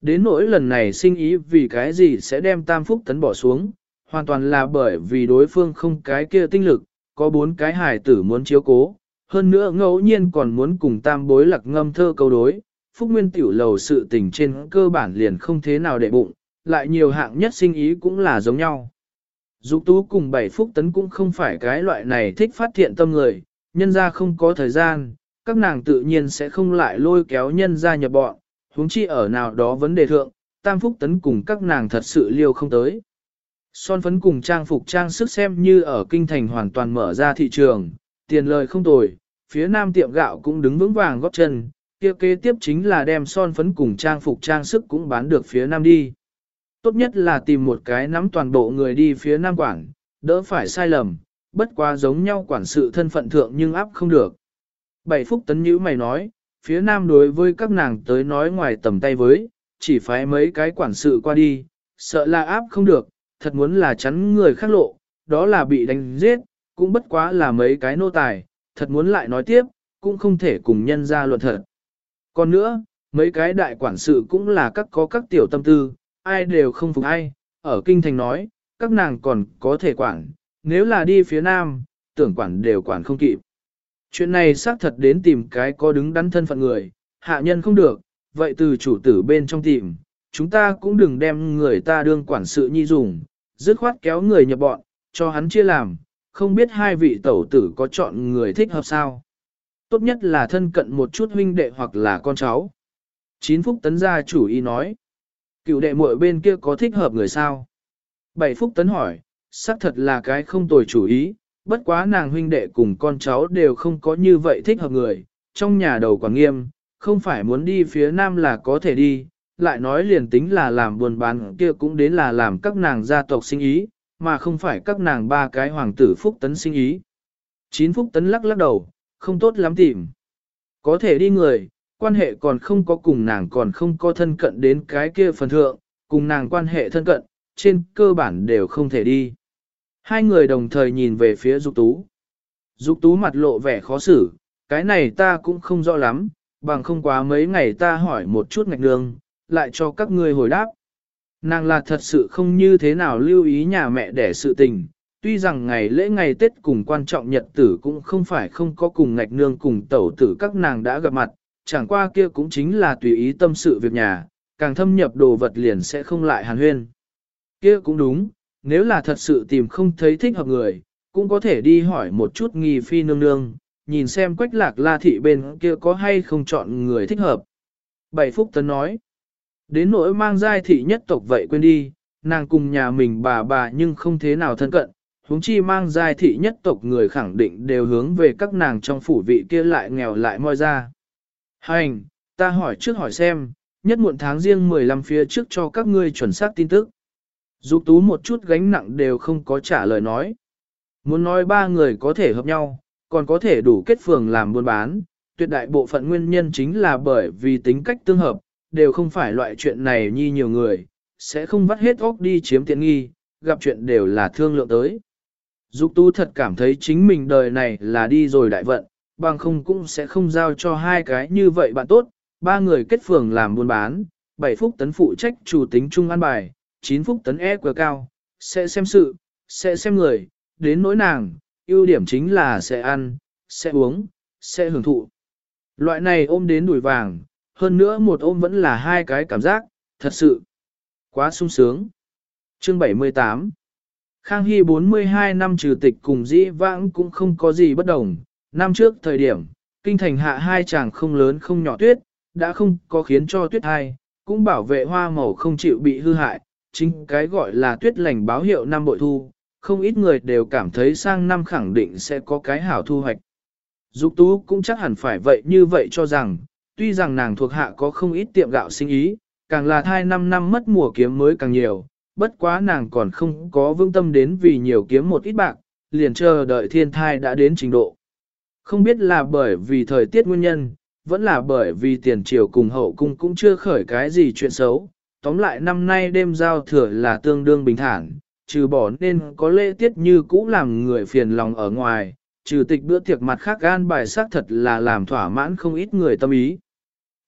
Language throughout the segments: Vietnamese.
Đến nỗi lần này sinh ý vì cái gì sẽ đem tam phúc tấn bỏ xuống, hoàn toàn là bởi vì đối phương không cái kia tinh lực, có bốn cái hài tử muốn chiếu cố, hơn nữa ngẫu nhiên còn muốn cùng tam bối lạc ngâm thơ câu đối, phúc nguyên tiểu lầu sự tình trên cơ bản liền không thế nào để bụng, lại nhiều hạng nhất sinh ý cũng là giống nhau. Dục tú cùng bảy phúc tấn cũng không phải cái loại này thích phát thiện tâm người, nhân ra không có thời gian, các nàng tự nhiên sẽ không lại lôi kéo nhân ra nhập bọn, huống chi ở nào đó vấn đề thượng, tam phúc tấn cùng các nàng thật sự liêu không tới. Son phấn cùng trang phục trang sức xem như ở kinh thành hoàn toàn mở ra thị trường, tiền lời không tồi, phía nam tiệm gạo cũng đứng vững vàng góp chân, kia kế tiếp chính là đem son phấn cùng trang phục trang sức cũng bán được phía nam đi. Tốt nhất là tìm một cái nắm toàn bộ người đi phía nam quản, đỡ phải sai lầm, bất quá giống nhau quản sự thân phận thượng nhưng áp không được. Bảy phúc tấn nhữ mày nói, phía nam đối với các nàng tới nói ngoài tầm tay với, chỉ phải mấy cái quản sự qua đi, sợ là áp không được, thật muốn là chắn người khác lộ, đó là bị đánh giết, cũng bất quá là mấy cái nô tài, thật muốn lại nói tiếp, cũng không thể cùng nhân ra luận thật. Còn nữa, mấy cái đại quản sự cũng là các có các tiểu tâm tư, ai đều không phục ai, ở kinh thành nói, các nàng còn có thể quản, nếu là đi phía nam, tưởng quản đều quản không kịp. Chuyện này xác thật đến tìm cái có đứng đắn thân phận người, hạ nhân không được, vậy từ chủ tử bên trong tìm, chúng ta cũng đừng đem người ta đương quản sự nhi dùng, dứt khoát kéo người nhập bọn, cho hắn chia làm, không biết hai vị tẩu tử có chọn người thích hợp sao. Tốt nhất là thân cận một chút huynh đệ hoặc là con cháu. Chín phúc tấn gia chủ ý nói. Cựu đệ muội bên kia có thích hợp người sao? Bảy phúc tấn hỏi, xác thật là cái không tồi chủ ý, bất quá nàng huynh đệ cùng con cháu đều không có như vậy thích hợp người, trong nhà đầu quản nghiêm, không phải muốn đi phía nam là có thể đi, lại nói liền tính là làm buồn bán kia cũng đến là làm các nàng gia tộc sinh ý, mà không phải các nàng ba cái hoàng tử phúc tấn sinh ý. Chín phúc tấn lắc lắc đầu, không tốt lắm tìm. Có thể đi người, quan hệ còn không có cùng nàng còn không có thân cận đến cái kia phần thượng, cùng nàng quan hệ thân cận, trên cơ bản đều không thể đi. Hai người đồng thời nhìn về phía Dục Tú. Dục Tú mặt lộ vẻ khó xử, cái này ta cũng không rõ lắm, bằng không quá mấy ngày ta hỏi một chút ngạch nương, lại cho các ngươi hồi đáp. Nàng là thật sự không như thế nào lưu ý nhà mẹ để sự tình, tuy rằng ngày lễ ngày Tết cùng quan trọng nhật tử cũng không phải không có cùng ngạch nương cùng tẩu tử các nàng đã gặp mặt, chẳng qua kia cũng chính là tùy ý tâm sự việc nhà, càng thâm nhập đồ vật liền sẽ không lại hàn huyên. Kia cũng đúng, nếu là thật sự tìm không thấy thích hợp người, cũng có thể đi hỏi một chút nghi phi nương nương, nhìn xem quách lạc la thị bên kia có hay không chọn người thích hợp. Bảy Phúc Tấn nói, đến nỗi mang giai thị nhất tộc vậy quên đi, nàng cùng nhà mình bà bà nhưng không thế nào thân cận, huống chi mang giai thị nhất tộc người khẳng định đều hướng về các nàng trong phủ vị kia lại nghèo lại moi ra. Hành, ta hỏi trước hỏi xem, nhất muộn tháng riêng 15 phía trước cho các ngươi chuẩn xác tin tức. Dục tú một chút gánh nặng đều không có trả lời nói. Muốn nói ba người có thể hợp nhau, còn có thể đủ kết phường làm buôn bán, tuyệt đại bộ phận nguyên nhân chính là bởi vì tính cách tương hợp, đều không phải loại chuyện này như nhiều người, sẽ không vắt hết óc đi chiếm tiện nghi, gặp chuyện đều là thương lượng tới. Dục tú thật cảm thấy chính mình đời này là đi rồi đại vận, bằng không cũng sẽ không giao cho hai cái như vậy bạn tốt, ba người kết phường làm buôn bán, bảy phúc tấn phụ trách chủ tính trung an bài, chín phúc tấn e quá cao, sẽ xem sự, sẽ xem người, đến nỗi nàng, ưu điểm chính là sẽ ăn, sẽ uống, sẽ hưởng thụ. Loại này ôm đến đùi vàng, hơn nữa một ôm vẫn là hai cái cảm giác, thật sự, quá sung sướng. Chương 78 Khang Hy 42 năm trừ tịch cùng dĩ vãng cũng không có gì bất đồng, năm trước thời điểm, kinh thành hạ hai chàng không lớn không nhỏ tuyết, đã không có khiến cho tuyết hai, cũng bảo vệ hoa màu không chịu bị hư hại, chính cái gọi là tuyết lành báo hiệu năm bội thu, không ít người đều cảm thấy sang năm khẳng định sẽ có cái hảo thu hoạch. Dục tú cũng chắc hẳn phải vậy như vậy cho rằng, tuy rằng nàng thuộc hạ có không ít tiệm gạo sinh ý, càng là thai 5 năm mất mùa kiếm mới càng nhiều, bất quá nàng còn không có vương tâm đến vì nhiều kiếm một ít bạc, liền chờ đợi thiên thai đã đến trình độ. Không biết là bởi vì thời tiết nguyên nhân, vẫn là bởi vì tiền triều cùng hậu cung cũng chưa khởi cái gì chuyện xấu. Tóm lại năm nay đêm giao thừa là tương đương bình thản, trừ bỏ nên có lễ tiết như cũ làm người phiền lòng ở ngoài, trừ tịch bữa tiệc mặt khác gan bài sắc thật là làm thỏa mãn không ít người tâm ý.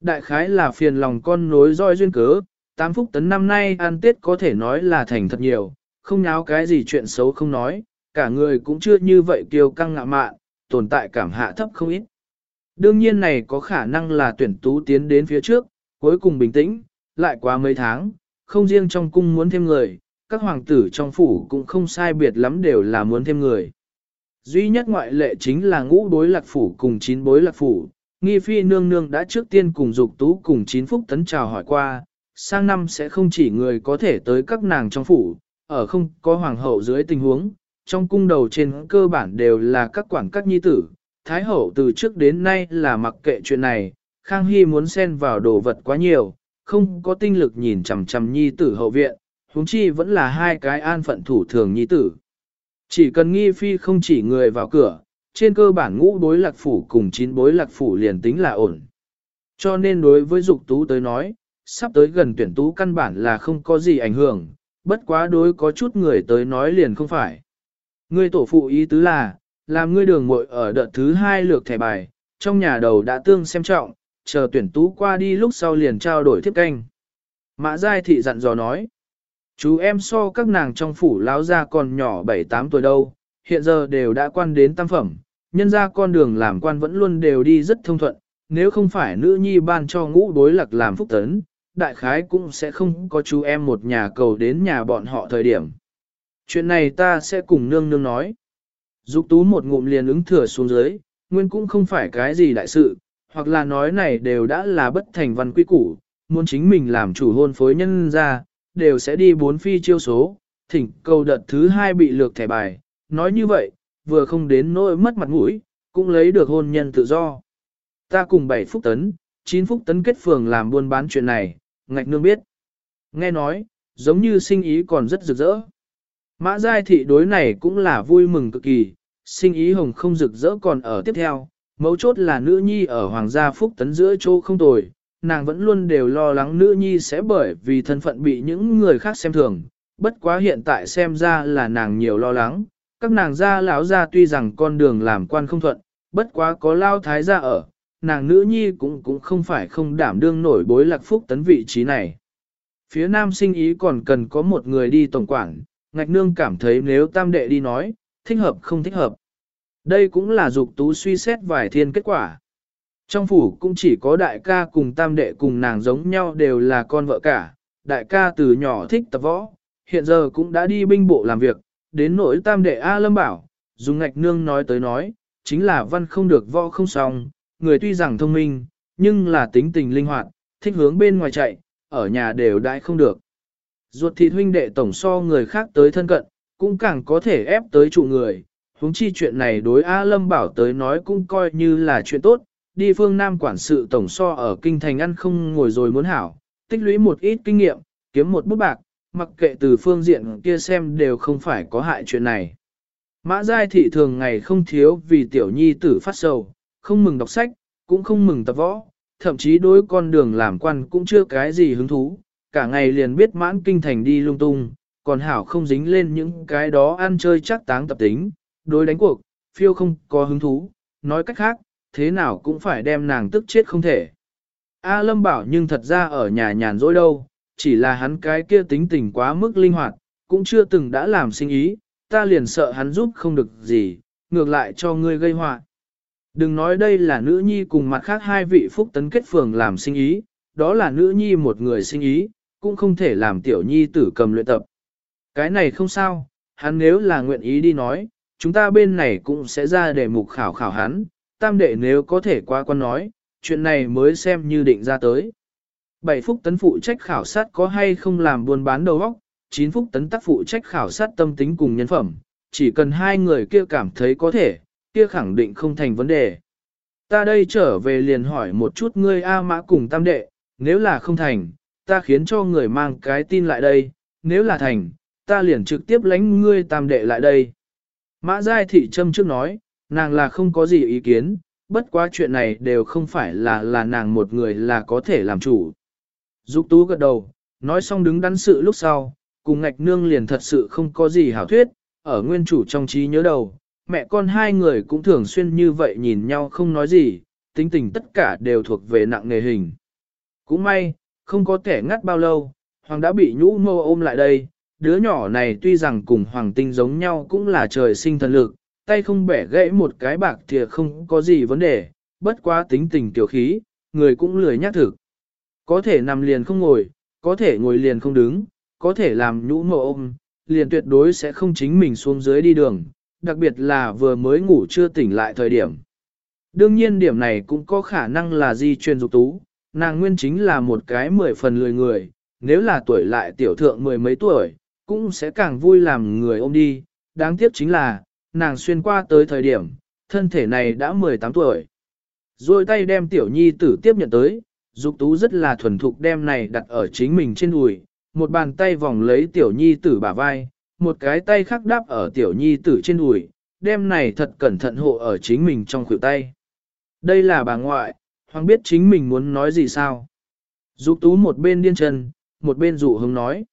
Đại khái là phiền lòng con nối roi duyên cớ, Tám phúc tấn năm nay ăn tết có thể nói là thành thật nhiều, không nháo cái gì chuyện xấu không nói, cả người cũng chưa như vậy kiêu căng ngạ mạn, tồn tại cảm hạ thấp không ít. Đương nhiên này có khả năng là tuyển tú tiến đến phía trước, cuối cùng bình tĩnh, lại qua mấy tháng, không riêng trong cung muốn thêm người, các hoàng tử trong phủ cũng không sai biệt lắm đều là muốn thêm người. Duy nhất ngoại lệ chính là ngũ bối lạc phủ cùng chín bối lạc phủ, nghi phi nương nương đã trước tiên cùng dục tú cùng chín phúc tấn chào hỏi qua, sang năm sẽ không chỉ người có thể tới các nàng trong phủ, ở không có hoàng hậu dưới tình huống, trong cung đầu trên cơ bản đều là các quản các nhi tử, thái hậu từ trước đến nay là mặc kệ chuyện này, Khang Hy muốn xen vào đồ vật quá nhiều, không có tinh lực nhìn chằm chằm nhi tử hậu viện, huống chi vẫn là hai cái an phận thủ thường nhi tử. Chỉ cần nghi phi không chỉ người vào cửa, trên cơ bản ngũ bối lạc phủ cùng chín bối lạc phủ liền tính là ổn. Cho nên đối với dục tú tới nói, sắp tới gần tuyển tú căn bản là không có gì ảnh hưởng, bất quá đối có chút người tới nói liền không phải. Ngươi tổ phụ ý tứ là, làm ngươi đường muội ở đợt thứ hai lược thẻ bài, trong nhà đầu đã tương xem trọng, chờ tuyển tú qua đi lúc sau liền trao đổi thiếp canh. Mã Giai Thị dặn dò nói, chú em so các nàng trong phủ láo ra còn nhỏ 7-8 tuổi đâu, hiện giờ đều đã quan đến tam phẩm, nhân ra con đường làm quan vẫn luôn đều đi rất thông thuận, nếu không phải nữ nhi ban cho ngũ đối lạc làm phúc tấn, đại khái cũng sẽ không có chú em một nhà cầu đến nhà bọn họ thời điểm. Chuyện này ta sẽ cùng nương nương nói. Dục tú một ngụm liền ứng thừa xuống dưới, nguyên cũng không phải cái gì đại sự, hoặc là nói này đều đã là bất thành văn quy củ, muốn chính mình làm chủ hôn phối nhân ra, đều sẽ đi bốn phi chiêu số, thỉnh cầu đợt thứ hai bị lược thẻ bài, nói như vậy, vừa không đến nỗi mất mặt mũi, cũng lấy được hôn nhân tự do. Ta cùng bảy phúc tấn, chín phúc tấn kết phường làm buôn bán chuyện này, ngạch nương biết. Nghe nói, giống như sinh ý còn rất rực rỡ. Mã Giai thị đối này cũng là vui mừng cực kỳ, sinh ý hồng không rực rỡ còn ở tiếp theo, mấu chốt là nữ nhi ở hoàng gia phúc tấn giữa chỗ không tồi, nàng vẫn luôn đều lo lắng nữ nhi sẽ bởi vì thân phận bị những người khác xem thường, bất quá hiện tại xem ra là nàng nhiều lo lắng, các nàng gia lão gia tuy rằng con đường làm quan không thuận, bất quá có lao thái gia ở, nàng nữ nhi cũng cũng không phải không đảm đương nổi bối lạc phúc tấn vị trí này. Phía nam sinh ý còn cần có một người đi tổng quản, ngạch nương cảm thấy nếu tam đệ đi nói, thích hợp không thích hợp. Đây cũng là dục tú suy xét vài thiên kết quả. Trong phủ cũng chỉ có đại ca cùng tam đệ cùng nàng giống nhau đều là con vợ cả, đại ca từ nhỏ thích tập võ, hiện giờ cũng đã đi binh bộ làm việc, đến nỗi tam đệ A Lâm bảo, dùng ngạch nương nói tới nói, chính là văn không được võ không xong, người tuy rằng thông minh, nhưng là tính tình linh hoạt, thích hướng bên ngoài chạy, ở nhà đều đãi không được. Ruột thịt huynh đệ tổng so người khác tới thân cận, cũng càng có thể ép tới trụ người. Huống chi chuyện này đối A Lâm bảo tới nói cũng coi như là chuyện tốt, đi phương Nam quản sự tổng so ở kinh thành ăn không ngồi rồi muốn hảo, tích lũy một ít kinh nghiệm, kiếm một bút bạc, mặc kệ từ phương diện kia xem đều không phải có hại chuyện này. Mã Giai Thị thường ngày không thiếu vì tiểu nhi tử phát sầu, không mừng đọc sách, cũng không mừng tập võ, thậm chí đối con đường làm quan cũng chưa cái gì hứng thú, cả ngày liền biết mãn kinh thành đi lung tung, còn hảo không dính lên những cái đó ăn chơi chắc táng tập tính, đối đánh cuộc, phiêu không có hứng thú, nói cách khác, thế nào cũng phải đem nàng tức chết không thể. A Lâm bảo nhưng thật ra ở nhà nhàn rỗi đâu, chỉ là hắn cái kia tính tình quá mức linh hoạt, cũng chưa từng đã làm sinh ý, ta liền sợ hắn giúp không được gì, ngược lại cho ngươi gây họa. Đừng nói đây là nữ nhi cùng mặt khác hai vị phúc tấn kết phường làm sinh ý, đó là nữ nhi một người sinh ý, cũng không thể làm tiểu nhi tử cầm luyện tập. Cái này không sao, hắn nếu là nguyện ý đi nói, chúng ta bên này cũng sẽ ra để mục khảo khảo hắn, tam đệ nếu có thể qua quan nói, chuyện này mới xem như định ra tới. Bảy phúc tấn phụ trách khảo sát có hay không làm buôn bán đầu óc, chín phúc tấn tác phụ trách khảo sát tâm tính cùng nhân phẩm, chỉ cần hai người kia cảm thấy có thể, kia khẳng định không thành vấn đề. Ta đây trở về liền hỏi một chút ngươi A mã cùng tam đệ, nếu là không thành, ta khiến cho người mang cái tin lại đây, nếu là thành, ta liền trực tiếp lánh ngươi tam đệ lại đây. Mã Giai Thị Trâm trước nói, nàng là không có gì ý kiến, bất quá chuyện này đều không phải là là nàng một người là có thể làm chủ. Dục tú gật đầu, nói xong đứng đắn sự lúc sau, cùng ngạch nương liền thật sự không có gì hảo thuyết, ở nguyên chủ trong trí nhớ đầu, mẹ con hai người cũng thường xuyên như vậy nhìn nhau không nói gì, tính tình tất cả đều thuộc về nặng nề hình. Cũng may, không có thể ngắt bao lâu, Hoàng đã bị nhũ mô ôm lại đây, đứa nhỏ này tuy rằng cùng Hoàng tinh giống nhau cũng là trời sinh thần lực, tay không bẻ gãy một cái bạc thì không có gì vấn đề, bất quá tính tình tiểu khí, người cũng lười nhắc thực. Có thể nằm liền không ngồi, có thể ngồi liền không đứng, có thể làm nhũ mộ ôm, liền tuyệt đối sẽ không chính mình xuống dưới đi đường, đặc biệt là vừa mới ngủ chưa tỉnh lại thời điểm. Đương nhiên điểm này cũng có khả năng là di truyền dục tú, nàng nguyên chính là một cái mười phần lười người, nếu là tuổi lại tiểu thượng mười mấy tuổi, cũng sẽ càng vui làm người ôm đi, đáng tiếc chính là, nàng xuyên qua tới thời điểm, thân thể này đã 18 tuổi. Rồi tay đem tiểu nhi tử tiếp nhận tới, dục tú rất là thuần thục đem này đặt ở chính mình trên đùi, một bàn tay vòng lấy tiểu nhi tử bả vai, một cái tay khác đáp ở tiểu nhi tử trên đùi, đem này thật cẩn thận hộ ở chính mình trong khuỷu tay. Đây là bà ngoại, hoàng biết chính mình muốn nói gì sao. Dục tú một bên điên chân, một bên dụ hứng nói.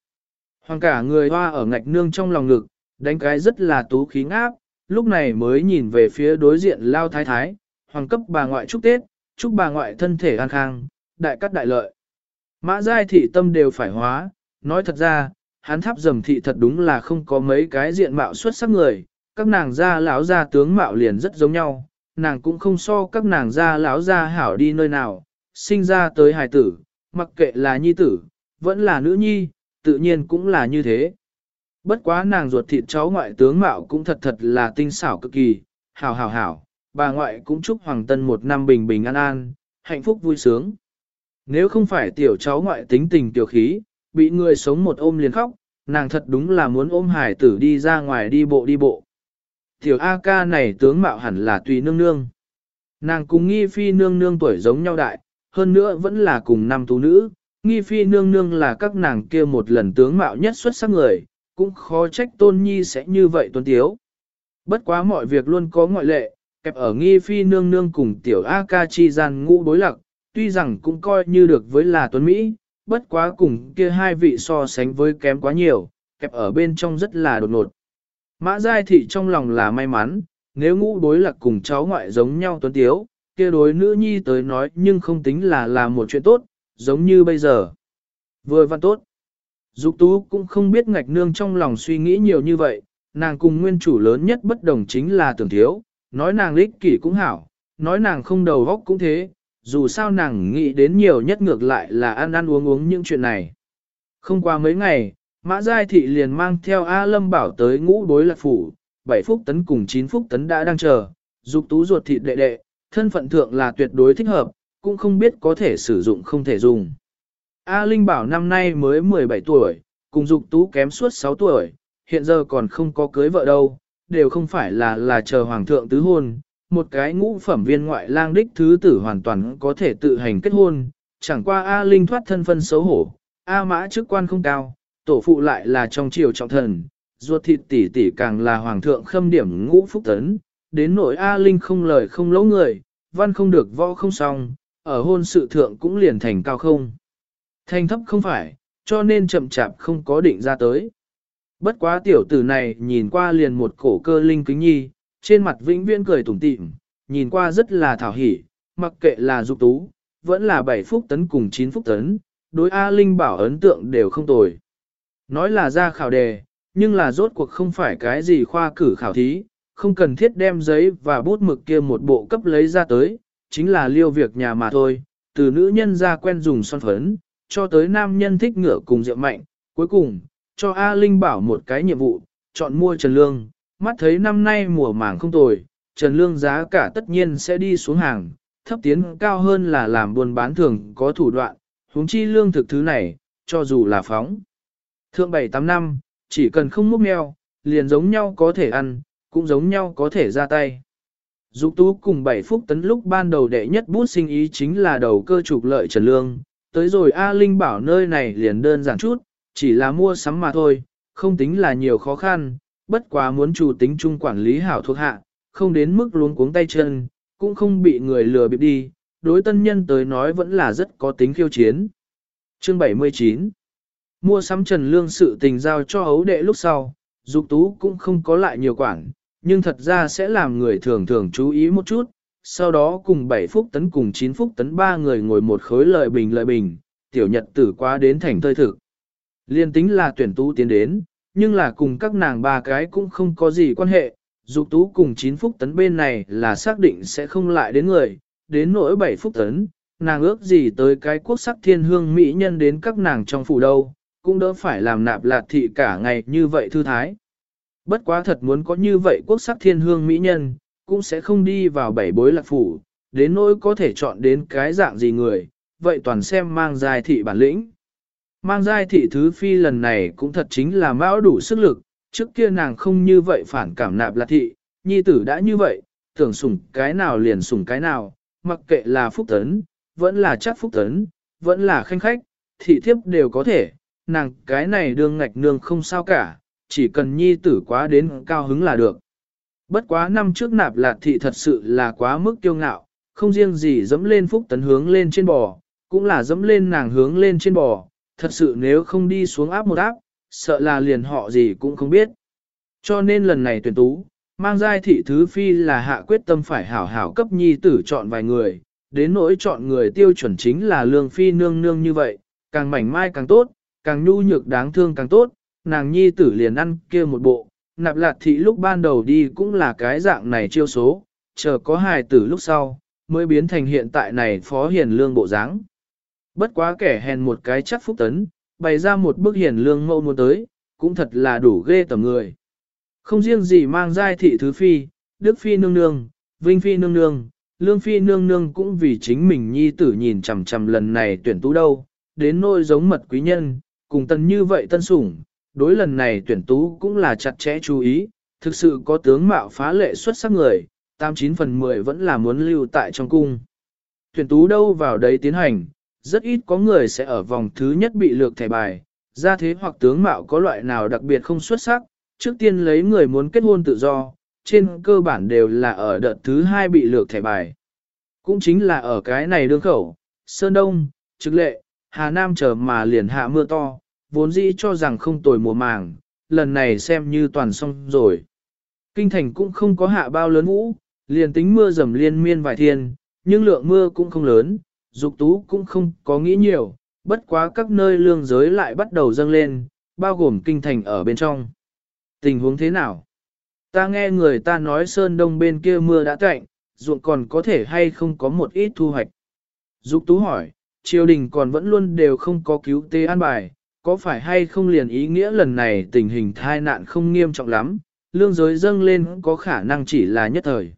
Hoàng cả người hoa ở ngạch nương trong lòng ngực, đánh cái rất là tú khí ngáp, lúc này mới nhìn về phía đối diện lao thái thái, hoàng cấp bà ngoại chúc Tết, chúc bà ngoại thân thể an khang, đại cắt đại lợi. Mã giai thị tâm đều phải hóa, nói thật ra, hắn tháp dầm thị thật đúng là không có mấy cái diện mạo xuất sắc người, các nàng gia lão gia tướng mạo liền rất giống nhau, nàng cũng không so các nàng gia lão gia hảo đi nơi nào, sinh ra tới hài tử, mặc kệ là nhi tử, vẫn là nữ nhi, tự nhiên cũng là như thế. Bất quá nàng ruột thịt cháu ngoại tướng mạo cũng thật thật là tinh xảo cực kỳ, hảo hảo hảo, bà ngoại cũng chúc Hoàng Tân một năm bình bình an an, hạnh phúc vui sướng. Nếu không phải tiểu cháu ngoại tính tình tiểu khí, bị người sống một ôm liền khóc, nàng thật đúng là muốn ôm hải tử đi ra ngoài đi bộ đi bộ. Tiểu A ca này tướng mạo hẳn là tùy nương nương. Nàng cùng nghi phi nương nương tuổi giống nhau đại, hơn nữa vẫn là cùng năm tú nữ, nghi phi nương nương là các nàng kia một lần tướng mạo nhất xuất sắc người, cũng khó trách tôn nhi sẽ như vậy tuân tiếu. Bất quá mọi việc luôn có ngoại lệ, kẹp ở nghi phi nương nương cùng tiểu A ca chi gian ngũ đối lặc, tuy rằng cũng coi như được với là tuấn Mỹ, bất quá cùng kia hai vị so sánh với kém quá nhiều, kẹp ở bên trong rất là đột ngột. Mã Giai Thị trong lòng là may mắn, nếu ngũ đối lạc cùng cháu ngoại giống nhau tuấn tiếu, kia đối nữ nhi tới nói nhưng không tính là là một chuyện tốt, giống như bây giờ. Vừa văn tốt. Dục tú cũng không biết ngạch nương trong lòng suy nghĩ nhiều như vậy, nàng cùng nguyên chủ lớn nhất bất đồng chính là tưởng thiếu, nói nàng lích kỷ cũng hảo, nói nàng không đầu góc cũng thế, dù sao nàng nghĩ đến nhiều nhất ngược lại là ăn ăn uống uống những chuyện này. Không qua mấy ngày, Mã Giai Thị liền mang theo A Lâm Bảo tới ngũ đối lạc phủ, 7 phúc tấn cùng 9 phúc tấn đã đang chờ, dục tú ruột thịt đệ đệ, thân phận thượng là tuyệt đối thích hợp, cũng không biết có thể sử dụng không thể dùng. A Linh Bảo năm nay mới 17 tuổi, cùng dục tú kém suốt 6 tuổi, hiện giờ còn không có cưới vợ đâu, đều không phải là là chờ hoàng thượng tứ hôn, một cái ngũ phẩm viên ngoại lang đích thứ tử hoàn toàn có thể tự hành kết hôn, chẳng qua A Linh thoát thân phân xấu hổ, A mã chức quan không cao, tổ phụ lại là trong triều trọng thần, ruột thịt tỷ tỷ càng là hoàng thượng khâm điểm ngũ phúc tấn, đến nỗi A Linh không lời không lỗ người, văn không được võ không xong, ở hôn sự thượng cũng liền thành cao không. Thành thấp không phải, cho nên chậm chạp không có định ra tới. Bất quá tiểu tử này nhìn qua liền một cổ cơ linh kính nhi, trên mặt vĩnh viễn cười tủm tỉm, nhìn qua rất là thảo hỉ, mặc kệ là dục tú, vẫn là 7 phúc tấn cùng 9 phúc tấn, đối A Linh bảo ấn tượng đều không tồi. Nói là ra khảo đề, nhưng là rốt cuộc không phải cái gì khoa cử khảo thí, không cần thiết đem giấy và bút mực kia một bộ cấp lấy ra tới, chính là liêu việc nhà mà thôi, từ nữ nhân ra quen dùng son phấn, cho tới nam nhân thích ngựa cùng rượu mạnh, cuối cùng, cho A Linh bảo một cái nhiệm vụ, chọn mua Trần Lương, mắt thấy năm nay mùa màng không tồi, Trần Lương giá cả tất nhiên sẽ đi xuống hàng, thấp tiến cao hơn là làm buôn bán thường có thủ đoạn, huống chi lương thực thứ này, cho dù là phóng. Thượng 7-8 năm, chỉ cần không múc meo, liền giống nhau có thể ăn, cũng giống nhau có thể ra tay. Dục tú cùng 7 phúc tấn lúc ban đầu đệ nhất bút sinh ý chính là đầu cơ trục lợi Trần Lương, tới rồi A Linh bảo nơi này liền đơn giản chút, chỉ là mua sắm mà thôi, không tính là nhiều khó khăn, bất quá muốn chủ tính chung quản lý hảo thuộc hạ, không đến mức luống cuống tay chân, cũng không bị người lừa bịp đi, đối tân nhân tới nói vẫn là rất có tính khiêu chiến. Chương 79 Mua sắm Trần Lương sự tình giao cho ấu đệ lúc sau, dục tú cũng không có lại nhiều quản, nhưng thật ra sẽ làm người thường thường chú ý một chút, sau đó cùng 7 phút tấn cùng 9 phút tấn ba người ngồi một khối lợi bình lợi bình, tiểu nhật tử quá đến thành thơi thực. Liên tính là tuyển tú tiến đến, nhưng là cùng các nàng ba cái cũng không có gì quan hệ, dục tú cùng 9 phúc tấn bên này là xác định sẽ không lại đến người, đến nỗi 7 phúc tấn, nàng ước gì tới cái quốc sắc thiên hương mỹ nhân đến các nàng trong phủ đâu, cũng đỡ phải làm nạp lạt thị cả ngày như vậy thư thái. Bất quá thật muốn có như vậy quốc sắc thiên hương mỹ nhân, cũng sẽ không đi vào bảy bối lạc phủ, đến nỗi có thể chọn đến cái dạng gì người, vậy toàn xem mang dài thị bản lĩnh. Mang giai thị thứ phi lần này cũng thật chính là mão đủ sức lực, trước kia nàng không như vậy phản cảm nạp lạc thị, nhi tử đã như vậy, tưởng sủng cái nào liền sủng cái nào, mặc kệ là phúc tấn, vẫn là chắc phúc tấn, vẫn là khanh khách, thị thiếp đều có thể, nàng cái này đương ngạch nương không sao cả, chỉ cần nhi tử quá đến cao hứng là được. Bất quá năm trước nạp lạt thị thật sự là quá mức kiêu ngạo, không riêng gì dẫm lên phúc tấn hướng lên trên bò, cũng là dẫm lên nàng hướng lên trên bò, thật sự nếu không đi xuống áp một áp, sợ là liền họ gì cũng không biết. Cho nên lần này tuyển tú, mang giai thị thứ phi là hạ quyết tâm phải hảo hảo cấp nhi tử chọn vài người, đến nỗi chọn người tiêu chuẩn chính là lương phi nương nương như vậy, càng mảnh mai càng tốt, càng nhu nhược đáng thương càng tốt, nàng nhi tử liền ăn kia một bộ, nạp lạt thị lúc ban đầu đi cũng là cái dạng này chiêu số, chờ có hài tử lúc sau, mới biến thành hiện tại này phó hiền lương bộ dáng. Bất quá kẻ hèn một cái chắc phúc tấn, bày ra một bức hiền lương mẫu muốn tới, cũng thật là đủ ghê tầm người. Không riêng gì mang giai thị thứ phi, đức phi nương nương, vinh phi nương nương, lương phi nương nương cũng vì chính mình nhi tử nhìn chằm chằm lần này tuyển tú đâu, đến nôi giống mật quý nhân, cùng tân như vậy tân sủng, đối lần này tuyển tú cũng là chặt chẽ chú ý, thực sự có tướng mạo phá lệ xuất sắc người, 89 phần 10 vẫn là muốn lưu tại trong cung. Tuyển tú đâu vào đấy tiến hành, rất ít có người sẽ ở vòng thứ nhất bị lược thẻ bài, ra thế hoặc tướng mạo có loại nào đặc biệt không xuất sắc, trước tiên lấy người muốn kết hôn tự do, trên cơ bản đều là ở đợt thứ hai bị lược thẻ bài. Cũng chính là ở cái này đương khẩu, Sơn Đông, Trực Lệ, Hà Nam chờ mà liền hạ mưa to, vốn dĩ cho rằng không tồi mùa màng, lần này xem như toàn xong rồi. Kinh thành cũng không có hạ bao lớn vũ, liền tính mưa dầm liên miên vài thiên, nhưng lượng mưa cũng không lớn, dục tú cũng không có nghĩ nhiều, bất quá các nơi lương giới lại bắt đầu dâng lên, bao gồm kinh thành ở bên trong. Tình huống thế nào? Ta nghe người ta nói sơn đông bên kia mưa đã cạnh, ruộng còn có thể hay không có một ít thu hoạch. Dục tú hỏi, triều đình còn vẫn luôn đều không có cứu tế an bài, có phải hay không liền ý nghĩa lần này tình hình thai nạn không nghiêm trọng lắm, lương giới dâng lên có khả năng chỉ là nhất thời.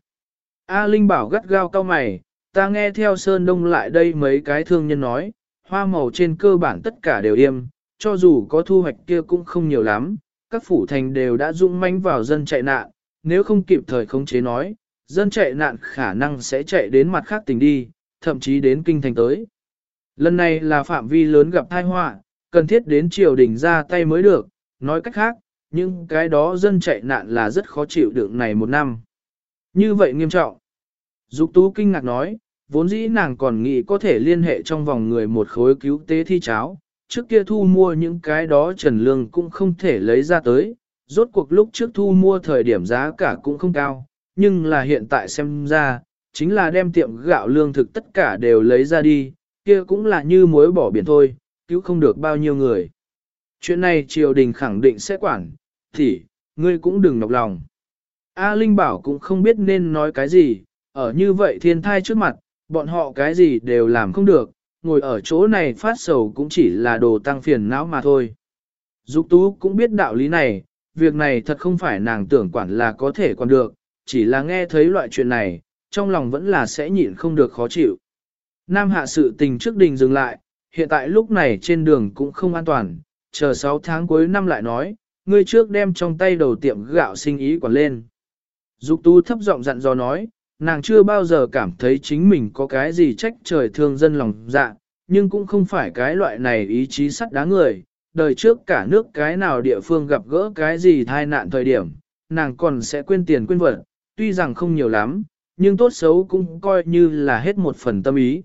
A Linh bảo gắt gao cao mày, ta nghe theo Sơn Đông lại đây mấy cái thương nhân nói, hoa màu trên cơ bản tất cả đều yêm, cho dù có thu hoạch kia cũng không nhiều lắm, các phủ thành đều đã dũng manh vào dân chạy nạn, nếu không kịp thời khống chế nói, dân chạy nạn khả năng sẽ chạy đến mặt khác tỉnh đi, thậm chí đến kinh thành tới. Lần này là phạm vi lớn gặp tai họa, cần thiết đến triều đình ra tay mới được, nói cách khác, nhưng cái đó dân chạy nạn là rất khó chịu đựng này một năm. Như vậy nghiêm trọng. Dục tú kinh ngạc nói, vốn dĩ nàng còn nghĩ có thể liên hệ trong vòng người một khối cứu tế thi cháo, trước kia thu mua những cái đó trần lương cũng không thể lấy ra tới, rốt cuộc lúc trước thu mua thời điểm giá cả cũng không cao, nhưng là hiện tại xem ra, chính là đem tiệm gạo lương thực tất cả đều lấy ra đi, kia cũng là như muối bỏ biển thôi, cứu không được bao nhiêu người. Chuyện này triều đình khẳng định sẽ quản, thì, ngươi cũng đừng nọc lòng. A Linh bảo cũng không biết nên nói cái gì, ở như vậy thiên thai trước mặt, bọn họ cái gì đều làm không được, ngồi ở chỗ này phát sầu cũng chỉ là đồ tăng phiền não mà thôi. Dục tú cũng biết đạo lý này, việc này thật không phải nàng tưởng quản là có thể quản được, chỉ là nghe thấy loại chuyện này, trong lòng vẫn là sẽ nhịn không được khó chịu. Nam hạ sự tình trước đình dừng lại, hiện tại lúc này trên đường cũng không an toàn, chờ 6 tháng cuối năm lại nói, ngươi trước đem trong tay đầu tiệm gạo sinh ý quản lên. Dục tú thấp giọng dặn dò nói, nàng chưa bao giờ cảm thấy chính mình có cái gì trách trời thương dân lòng dạ, nhưng cũng không phải cái loại này ý chí sắt đá người. Đời trước cả nước cái nào địa phương gặp gỡ cái gì thai nạn thời điểm, nàng còn sẽ quên tiền quên vật, tuy rằng không nhiều lắm, nhưng tốt xấu cũng coi như là hết một phần tâm ý.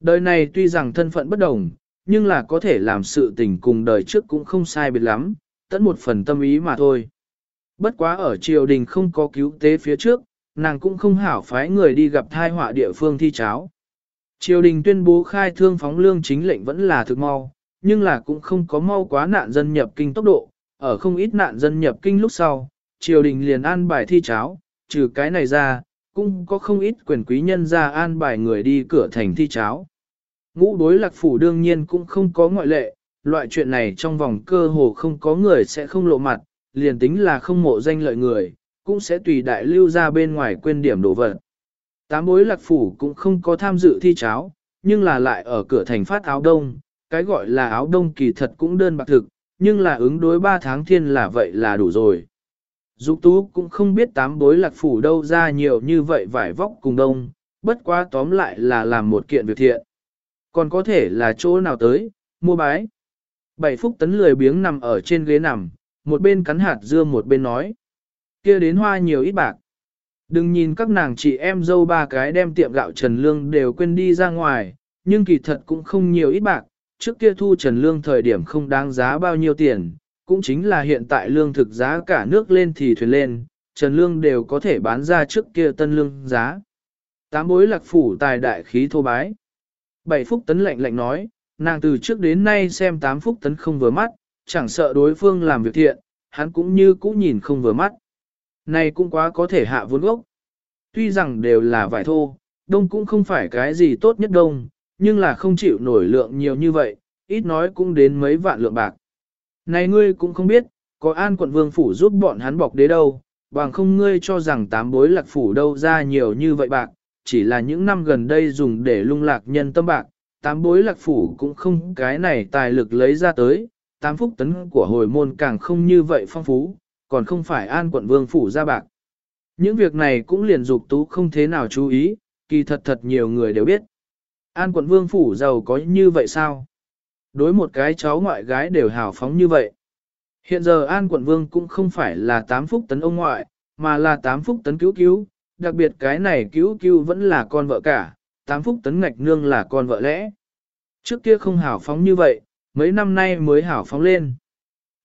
Đời này tuy rằng thân phận bất đồng, nhưng là có thể làm sự tình cùng đời trước cũng không sai biệt lắm, tận một phần tâm ý mà thôi. Bất quá ở triều đình không có cứu tế phía trước, nàng cũng không hảo phái người đi gặp thai họa địa phương thi cháo. Triều đình tuyên bố khai thương phóng lương chính lệnh vẫn là thực mau, nhưng là cũng không có mau quá nạn dân nhập kinh tốc độ, ở không ít nạn dân nhập kinh lúc sau, triều đình liền an bài thi cháo, trừ cái này ra, cũng có không ít quyền quý nhân ra an bài người đi cửa thành thi cháo. Ngũ đối lạc phủ đương nhiên cũng không có ngoại lệ, loại chuyện này trong vòng cơ hồ không có người sẽ không lộ mặt, liền tính là không mộ danh lợi người, cũng sẽ tùy đại lưu ra bên ngoài quên điểm đổ vật. Tám bối lạc phủ cũng không có tham dự thi cháo, nhưng là lại ở cửa thành phát áo đông, cái gọi là áo đông kỳ thật cũng đơn bạc thực, nhưng là ứng đối 3 tháng thiên là vậy là đủ rồi. Dục tú cũng không biết tám bối lạc phủ đâu ra nhiều như vậy vải vóc cùng đông, bất quá tóm lại là làm một kiện việc thiện. Còn có thể là chỗ nào tới, mua bái. Bảy phúc tấn lười biếng nằm ở trên ghế nằm, một bên cắn hạt dưa một bên nói. kia đến hoa nhiều ít bạc. Đừng nhìn các nàng chị em dâu ba cái đem tiệm gạo Trần Lương đều quên đi ra ngoài, nhưng kỳ thật cũng không nhiều ít bạc, trước kia thu Trần Lương thời điểm không đáng giá bao nhiêu tiền, cũng chính là hiện tại lương thực giá cả nước lên thì thuyền lên, Trần Lương đều có thể bán ra trước kia tân lương giá. Tám bối lạc phủ tài đại khí thô bái. Bảy phúc tấn lệnh lệnh nói, nàng từ trước đến nay xem tám phúc tấn không vừa mắt, chẳng sợ đối phương làm việc thiện, hắn cũng như cũ nhìn không vừa mắt. Này cũng quá có thể hạ vốn gốc. Tuy rằng đều là vải thô, đông cũng không phải cái gì tốt nhất đông, nhưng là không chịu nổi lượng nhiều như vậy, ít nói cũng đến mấy vạn lượng bạc. Này ngươi cũng không biết, có an quận vương phủ giúp bọn hắn bọc đế đâu, bằng không ngươi cho rằng tám bối lạc phủ đâu ra nhiều như vậy bạc, chỉ là những năm gần đây dùng để lung lạc nhân tâm bạc, tám bối lạc phủ cũng không cái này tài lực lấy ra tới, tám phúc tấn của hồi môn càng không như vậy phong phú, còn không phải an quận vương phủ ra bạc. Những việc này cũng liền dục tú không thế nào chú ý, kỳ thật thật nhiều người đều biết. An quận vương phủ giàu có như vậy sao? Đối một cái cháu ngoại gái đều hào phóng như vậy. Hiện giờ An quận vương cũng không phải là tám phúc tấn ông ngoại, mà là tám phúc tấn cứu cứu, đặc biệt cái này cứu cứu vẫn là con vợ cả, tám phúc tấn ngạch nương là con vợ lẽ. Trước kia không hào phóng như vậy, mấy năm nay mới hào phóng lên.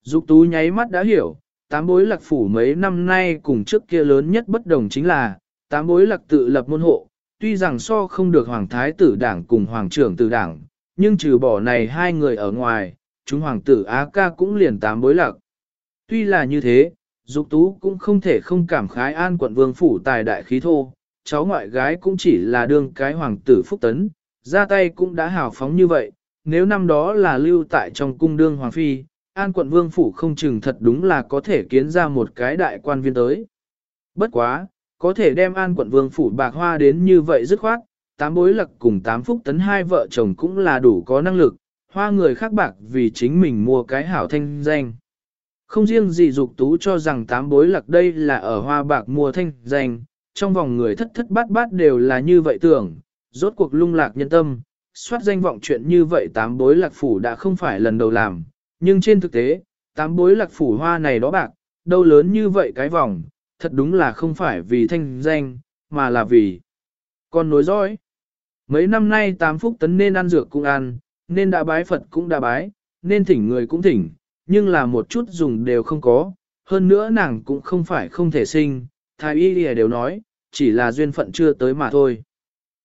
Dục tú nháy mắt đã hiểu, tám bối lạc phủ mấy năm nay cùng trước kia lớn nhất bất đồng chính là, tám bối lạc tự lập môn hộ, tuy rằng so không được hoàng thái tử đảng cùng hoàng trưởng tử đảng, nhưng trừ bỏ này hai người ở ngoài, chúng hoàng tử Á ca cũng liền tám bối lạc. Tuy là như thế, dục tú cũng không thể không cảm khái an quận vương phủ tài đại khí thô, cháu ngoại gái cũng chỉ là đương cái hoàng tử phúc tấn, ra tay cũng đã hào phóng như vậy, nếu năm đó là lưu tại trong cung đương hoàng phi, an quận vương phủ không chừng thật đúng là có thể kiến ra một cái đại quan viên tới. Bất quá, có thể đem an quận vương phủ bạc hoa đến như vậy dứt khoát, tám bối lặc cùng tám phúc tấn hai vợ chồng cũng là đủ có năng lực, hoa người khác bạc vì chính mình mua cái hảo thanh danh. Không riêng gì dục tú cho rằng tám bối lặc đây là ở hoa bạc mua thanh danh, trong vòng người thất thất bát bát đều là như vậy tưởng, rốt cuộc lung lạc nhân tâm, soát danh vọng chuyện như vậy tám bối lạc phủ đã không phải lần đầu làm, nhưng trên thực tế, tám bối lạc phủ hoa này đó bạc, đâu lớn như vậy cái vòng, thật đúng là không phải vì thanh danh, mà là vì con nối dõi. Mấy năm nay tám phúc tấn nên ăn dược cũng ăn, nên đã bái Phật cũng đã bái, nên thỉnh người cũng thỉnh, nhưng là một chút dùng đều không có, hơn nữa nàng cũng không phải không thể sinh, thái y đều nói, chỉ là duyên phận chưa tới mà thôi.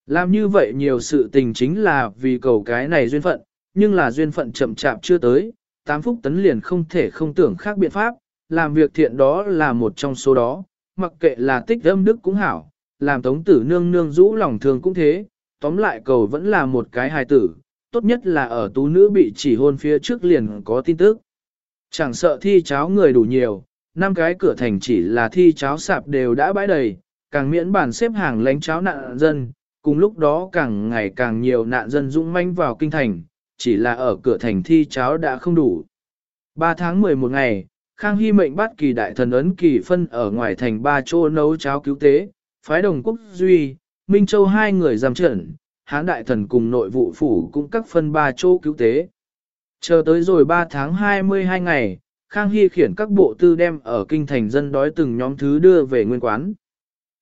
Làm như vậy nhiều sự tình chính là vì cầu cái này duyên phận, nhưng là duyên phận chậm chạp chưa tới, tám phúc tấn liền không thể không tưởng khác biện pháp, làm việc thiện đó là một trong số đó, mặc kệ là tích âm đức cũng hảo, làm tống tử nương nương rũ lòng thương cũng thế, tóm lại cầu vẫn là một cái hài tử, tốt nhất là ở tú nữ bị chỉ hôn phía trước liền có tin tức. Chẳng sợ thi cháo người đủ nhiều, năm cái cửa thành chỉ là thi cháo sạp đều đã bãi đầy, càng miễn bản xếp hàng lánh cháo nạn dân, cùng lúc đó càng ngày càng nhiều nạn dân dũng manh vào kinh thành, chỉ là ở cửa thành thi cháo đã không đủ. 3 tháng 11 ngày, Khang Hy mệnh bắt kỳ đại thần ấn kỳ phân ở ngoài thành ba chỗ nấu cháo cứu tế, phái đồng quốc duy, Minh Châu hai người giam trận, hán đại thần cùng nội vụ phủ cũng các phân ba chỗ cứu tế. Chờ tới rồi 3 tháng 22 ngày, Khang Hy khiển các bộ tư đem ở kinh thành dân đói từng nhóm thứ đưa về nguyên quán.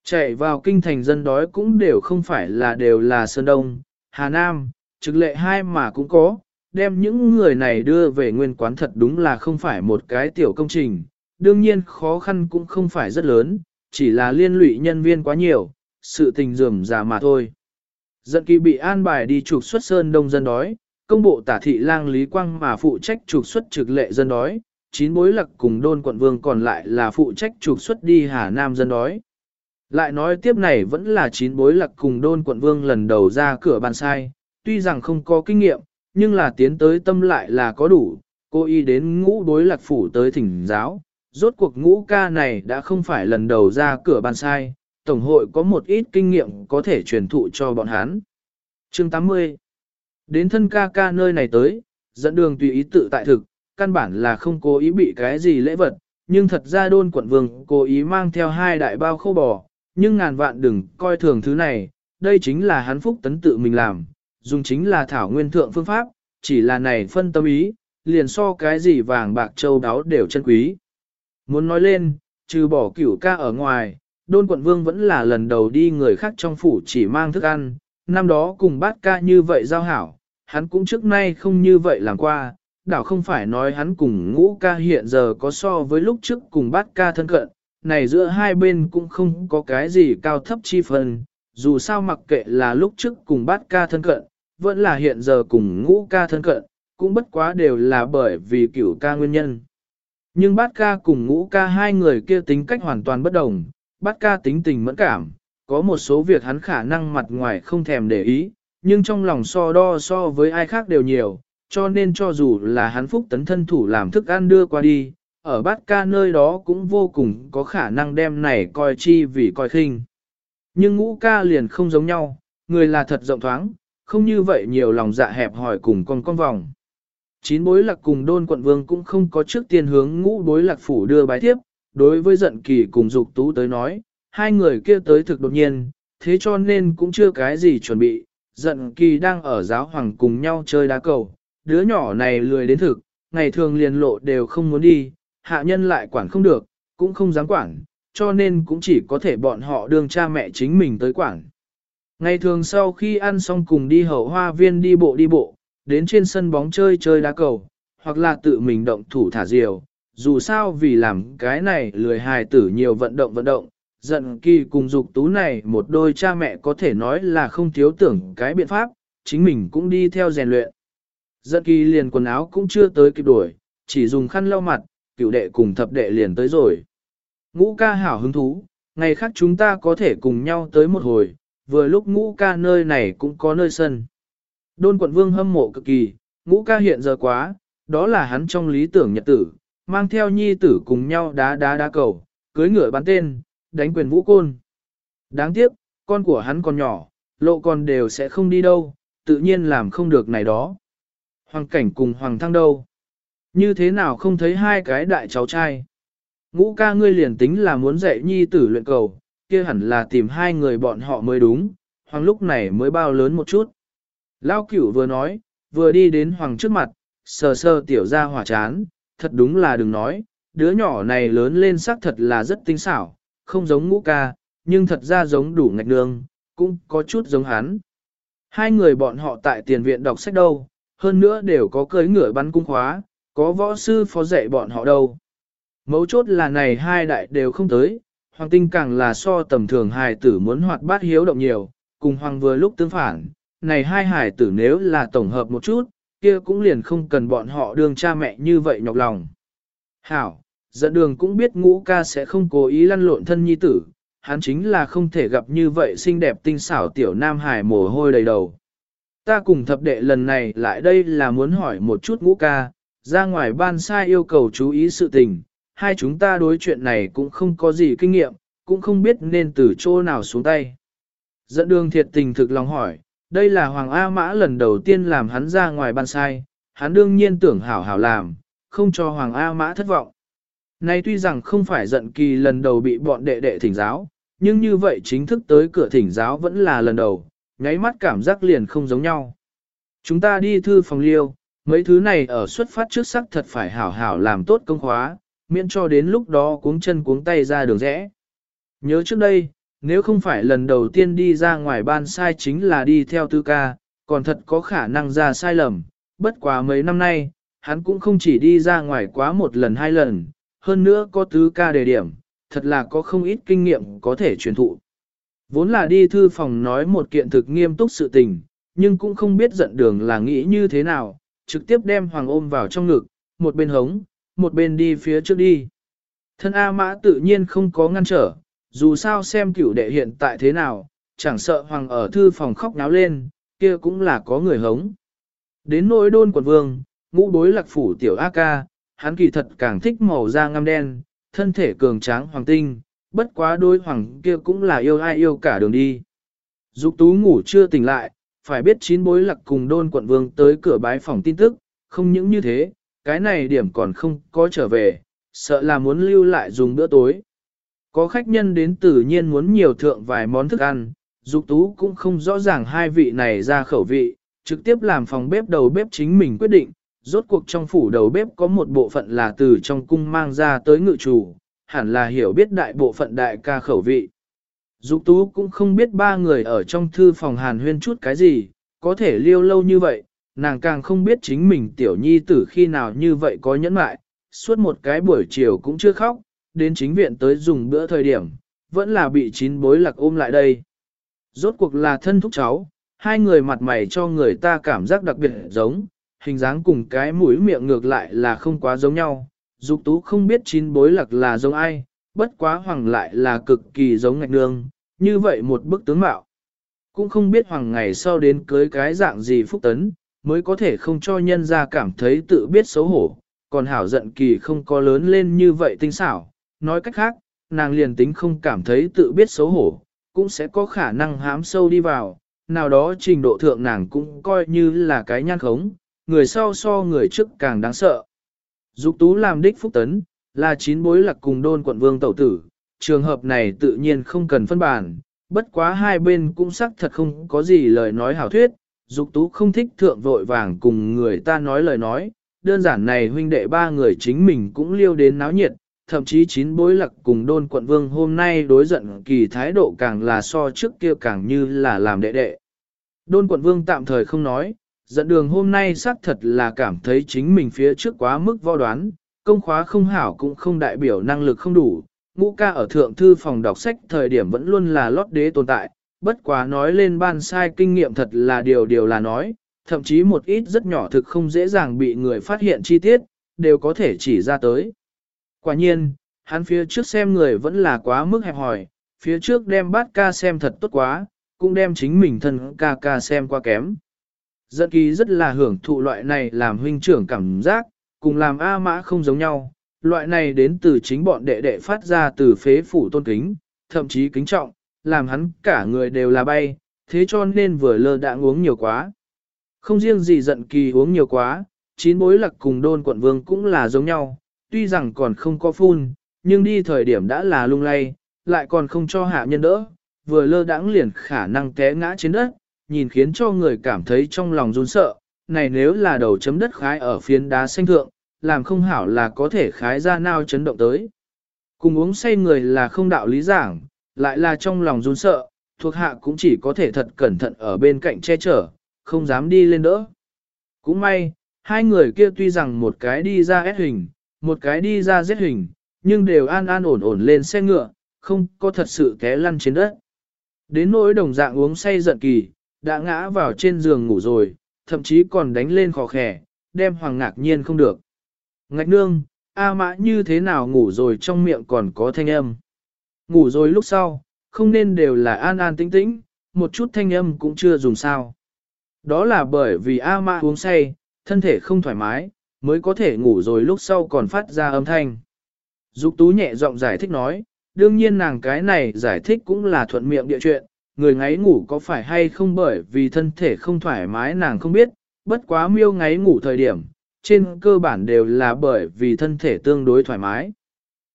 Chạy vào kinh thành dân đói cũng đều không phải là đều là Sơn Đông, Hà Nam, trực lệ hai mà cũng có, đem những người này đưa về nguyên quán thật đúng là không phải một cái tiểu công trình, đương nhiên khó khăn cũng không phải rất lớn, chỉ là liên lụy nhân viên quá nhiều, sự tình dườm già mà thôi. Dận kỳ bị an bài đi trục xuất Sơn Đông dân đói, công bộ tả thị lang Lý Quang mà phụ trách trục xuất trực lệ dân đói, chín bối lặc cùng đôn quận vương còn lại là phụ trách trục xuất đi Hà Nam dân đói. Lại nói tiếp này vẫn là chín bối lặc cùng đôn quận vương lần đầu ra cửa bàn sai, tuy rằng không có kinh nghiệm, nhưng là tiến tới tâm lại là có đủ, cô y đến ngũ bối lạc phủ tới thỉnh giáo. Rốt cuộc ngũ ca này đã không phải lần đầu ra cửa bàn sai, Tổng hội có một ít kinh nghiệm có thể truyền thụ cho bọn hắn. Chương 80 Đến thân ca ca nơi này tới, dẫn đường tùy ý tự tại thực, căn bản là không cố ý bị cái gì lễ vật, nhưng thật ra đôn quận vương cố ý mang theo hai đại bao khô bò, nhưng ngàn vạn đừng coi thường thứ này, đây chính là hắn phúc tấn tự mình làm, dùng chính là thảo nguyên thượng phương pháp, chỉ là này phân tâm ý, liền so cái gì vàng bạc châu đáo đều chân quý. Muốn nói lên, trừ bỏ cửu ca ở ngoài, đôn quận vương vẫn là lần đầu đi người khác trong phủ chỉ mang thức ăn, năm đó cùng bát ca như vậy giao hảo, hắn cũng trước nay không như vậy làm qua, đảo không phải nói hắn cùng ngũ ca hiện giờ có so với lúc trước cùng bát ca thân cận, này giữa hai bên cũng không có cái gì cao thấp chi phần, dù sao mặc kệ là lúc trước cùng bát ca thân cận, vẫn là hiện giờ cùng ngũ ca thân cận, cũng bất quá đều là bởi vì cửu ca nguyên nhân. Nhưng bát ca cùng ngũ ca hai người kia tính cách hoàn toàn bất đồng, bát ca tính tình mẫn cảm, có một số việc hắn khả năng mặt ngoài không thèm để ý, nhưng trong lòng so đo so với ai khác đều nhiều, cho nên cho dù là hắn phúc tấn thân thủ làm thức ăn đưa qua đi, ở bát ca nơi đó cũng vô cùng có khả năng đem này coi chi vì coi khinh. Nhưng ngũ ca liền không giống nhau, người là thật rộng thoáng, không như vậy nhiều lòng dạ hẹp hỏi cùng con con vòng. Chín bối lạc cùng đôn quận vương cũng không có trước tiên hướng ngũ bối lạc phủ đưa bái tiếp, đối với giận kỳ cùng dục tú tới nói, hai người kia tới thực đột nhiên, thế cho nên cũng chưa cái gì chuẩn bị, giận kỳ đang ở giáo hoàng cùng nhau chơi đá cầu, đứa nhỏ này lười đến thực, ngày thường liền lộ đều không muốn đi, hạ nhân lại quản không được, cũng không dám quản, cho nên cũng chỉ có thể bọn họ đương cha mẹ chính mình tới quản. Ngày thường sau khi ăn xong cùng đi hậu hoa viên đi bộ đi bộ, đến trên sân bóng chơi chơi đá cầu, hoặc là tự mình động thủ thả diều, dù sao vì làm cái này lười hài tử nhiều vận động vận động, giận kỳ cùng dục tú này một đôi cha mẹ có thể nói là không thiếu tưởng cái biện pháp, chính mình cũng đi theo rèn luyện. Giận kỳ liền quần áo cũng chưa tới kịp đuổi, chỉ dùng khăn lau mặt, cựu đệ cùng thập đệ liền tới rồi. Ngũ ca hảo hứng thú, ngày khác chúng ta có thể cùng nhau tới một hồi, vừa lúc ngũ ca nơi này cũng có nơi sân. Đôn quận vương hâm mộ cực kỳ, ngũ ca hiện giờ quá, đó là hắn trong lý tưởng nhật tử, mang theo nhi tử cùng nhau đá đá đá cầu, cưới ngựa bắn tên, đánh quyền vũ côn. Đáng tiếc, con của hắn còn nhỏ, lộ còn đều sẽ không đi đâu, tự nhiên làm không được này đó. Hoàng cảnh cùng hoàng thăng đâu? Như thế nào không thấy hai cái đại cháu trai? Ngũ ca ngươi liền tính là muốn dạy nhi tử luyện cầu, kia hẳn là tìm hai người bọn họ mới đúng, hoàng lúc này mới bao lớn một chút. Lao cửu vừa nói, vừa đi đến hoàng trước mặt, sờ sờ tiểu ra hỏa chán, thật đúng là đừng nói, đứa nhỏ này lớn lên sắc thật là rất tinh xảo, không giống ngũ ca, nhưng thật ra giống đủ ngạch đường, cũng có chút giống hắn. Hai người bọn họ tại tiền viện đọc sách đâu, hơn nữa đều có cưới ngựa bắn cung khóa, có võ sư phó dạy bọn họ đâu. Mấu chốt là này hai đại đều không tới, hoàng tinh càng là so tầm thường hài tử muốn hoạt bát hiếu động nhiều, cùng hoàng vừa lúc tương phản, này hai hải tử nếu là tổng hợp một chút, kia cũng liền không cần bọn họ đương cha mẹ như vậy nhọc lòng. Hảo, dẫn đường cũng biết ngũ ca sẽ không cố ý lăn lộn thân nhi tử, hắn chính là không thể gặp như vậy xinh đẹp tinh xảo tiểu nam hải mồ hôi đầy đầu. Ta cùng thập đệ lần này lại đây là muốn hỏi một chút ngũ ca, ra ngoài ban sai yêu cầu chú ý sự tình, hai chúng ta đối chuyện này cũng không có gì kinh nghiệm, cũng không biết nên từ chỗ nào xuống tay. Dẫn đường thiệt tình thực lòng hỏi, đây là Hoàng A Mã lần đầu tiên làm hắn ra ngoài ban sai, hắn đương nhiên tưởng hảo hảo làm, không cho Hoàng A Mã thất vọng. Nay tuy rằng không phải giận kỳ lần đầu bị bọn đệ đệ thỉnh giáo, nhưng như vậy chính thức tới cửa thỉnh giáo vẫn là lần đầu, nháy mắt cảm giác liền không giống nhau. Chúng ta đi thư phòng liêu, mấy thứ này ở xuất phát trước sắc thật phải hảo hảo làm tốt công khóa, miễn cho đến lúc đó cuống chân cuống tay ra đường rẽ. Nhớ trước đây, nếu không phải lần đầu tiên đi ra ngoài ban sai chính là đi theo tư ca, còn thật có khả năng ra sai lầm, bất quá mấy năm nay, hắn cũng không chỉ đi ra ngoài quá một lần hai lần, hơn nữa có tứ ca đề điểm, thật là có không ít kinh nghiệm có thể truyền thụ. Vốn là đi thư phòng nói một kiện thực nghiêm túc sự tình, nhưng cũng không biết giận đường là nghĩ như thế nào, trực tiếp đem hoàng ôm vào trong ngực, một bên hống, một bên đi phía trước đi. Thân A Mã tự nhiên không có ngăn trở, dù sao xem cửu đệ hiện tại thế nào, chẳng sợ hoàng ở thư phòng khóc náo lên, kia cũng là có người hống. Đến nỗi đôn quần vương, ngũ đối lạc phủ tiểu A ca, hắn kỳ thật càng thích màu da ngăm đen, thân thể cường tráng hoàng tinh, bất quá đôi hoàng kia cũng là yêu ai yêu cả đường đi. Dục tú ngủ chưa tỉnh lại, phải biết chín bối lạc cùng đôn quận vương tới cửa bái phòng tin tức, không những như thế, cái này điểm còn không có trở về, sợ là muốn lưu lại dùng bữa tối. Có khách nhân đến tự nhiên muốn nhiều thượng vài món thức ăn, dục tú cũng không rõ ràng hai vị này ra khẩu vị, trực tiếp làm phòng bếp đầu bếp chính mình quyết định, rốt cuộc trong phủ đầu bếp có một bộ phận là từ trong cung mang ra tới ngự chủ, hẳn là hiểu biết đại bộ phận đại ca khẩu vị. Dục tú cũng không biết ba người ở trong thư phòng hàn huyên chút cái gì, có thể liêu lâu như vậy, nàng càng không biết chính mình tiểu nhi tử khi nào như vậy có nhẫn mại, suốt một cái buổi chiều cũng chưa khóc, đến chính viện tới dùng bữa thời điểm, vẫn là bị chín bối lạc ôm lại đây. Rốt cuộc là thân thúc cháu, hai người mặt mày cho người ta cảm giác đặc biệt giống, hình dáng cùng cái mũi miệng ngược lại là không quá giống nhau. Dục tú không biết chín bối lạc là giống ai, bất quá hoàng lại là cực kỳ giống ngạch nương, như vậy một bức tướng mạo. Cũng không biết hoàng ngày sau đến cưới cái dạng gì phúc tấn, mới có thể không cho nhân ra cảm thấy tự biết xấu hổ, còn hảo giận kỳ không có lớn lên như vậy tinh xảo. Nói cách khác, nàng liền tính không cảm thấy tự biết xấu hổ, cũng sẽ có khả năng hám sâu đi vào, nào đó trình độ thượng nàng cũng coi như là cái nhan khống, người sau so người trước càng đáng sợ. Dục tú làm đích phúc tấn, là chín bối lạc cùng đôn quận vương tẩu tử, trường hợp này tự nhiên không cần phân bản, bất quá hai bên cũng xác thật không có gì lời nói hảo thuyết, dục tú không thích thượng vội vàng cùng người ta nói lời nói, đơn giản này huynh đệ ba người chính mình cũng liêu đến náo nhiệt, thậm chí chín bối lạc cùng đôn quận vương hôm nay đối giận kỳ thái độ càng là so trước kia càng như là làm đệ đệ. Đôn quận vương tạm thời không nói, dẫn đường hôm nay xác thật là cảm thấy chính mình phía trước quá mức vo đoán, công khóa không hảo cũng không đại biểu năng lực không đủ. Ngũ ca ở thượng thư phòng đọc sách thời điểm vẫn luôn là lót đế tồn tại, bất quá nói lên ban sai kinh nghiệm thật là điều điều là nói, thậm chí một ít rất nhỏ thực không dễ dàng bị người phát hiện chi tiết, đều có thể chỉ ra tới. Quả nhiên, hắn phía trước xem người vẫn là quá mức hẹp hòi, phía trước đem bát ca xem thật tốt quá, cũng đem chính mình thân ca ca xem qua kém. Dẫn kỳ rất là hưởng thụ loại này làm huynh trưởng cảm giác, cùng làm A mã không giống nhau, loại này đến từ chính bọn đệ đệ phát ra từ phế phủ tôn kính, thậm chí kính trọng, làm hắn cả người đều là bay, thế cho nên vừa lơ đã uống nhiều quá. Không riêng gì giận kỳ uống nhiều quá, chín bối lạc cùng đôn quận vương cũng là giống nhau, tuy rằng còn không có phun, nhưng đi thời điểm đã là lung lay, lại còn không cho hạ nhân đỡ, vừa lơ đãng liền khả năng té ngã trên đất, nhìn khiến cho người cảm thấy trong lòng run sợ, này nếu là đầu chấm đất khái ở phiến đá xanh thượng, làm không hảo là có thể khái ra nào chấn động tới. Cùng uống say người là không đạo lý giảng, lại là trong lòng run sợ, thuộc hạ cũng chỉ có thể thật cẩn thận ở bên cạnh che chở, không dám đi lên đỡ. Cũng may, hai người kia tuy rằng một cái đi ra ép hình, một cái đi ra giết hình, nhưng đều an an ổn ổn lên xe ngựa, không có thật sự té lăn trên đất. Đến nỗi đồng dạng uống say giận kỳ, đã ngã vào trên giường ngủ rồi, thậm chí còn đánh lên khó khẻ, đem hoàng ngạc nhiên không được. Ngạch nương, A mã như thế nào ngủ rồi trong miệng còn có thanh âm. Ngủ rồi lúc sau, không nên đều là an an tĩnh tĩnh, một chút thanh âm cũng chưa dùng sao. Đó là bởi vì A mã uống say, thân thể không thoải mái, mới có thể ngủ rồi lúc sau còn phát ra âm thanh. Dục tú nhẹ giọng giải thích nói, đương nhiên nàng cái này giải thích cũng là thuận miệng địa chuyện, người ngáy ngủ có phải hay không bởi vì thân thể không thoải mái nàng không biết, bất quá miêu ngáy ngủ thời điểm, trên cơ bản đều là bởi vì thân thể tương đối thoải mái.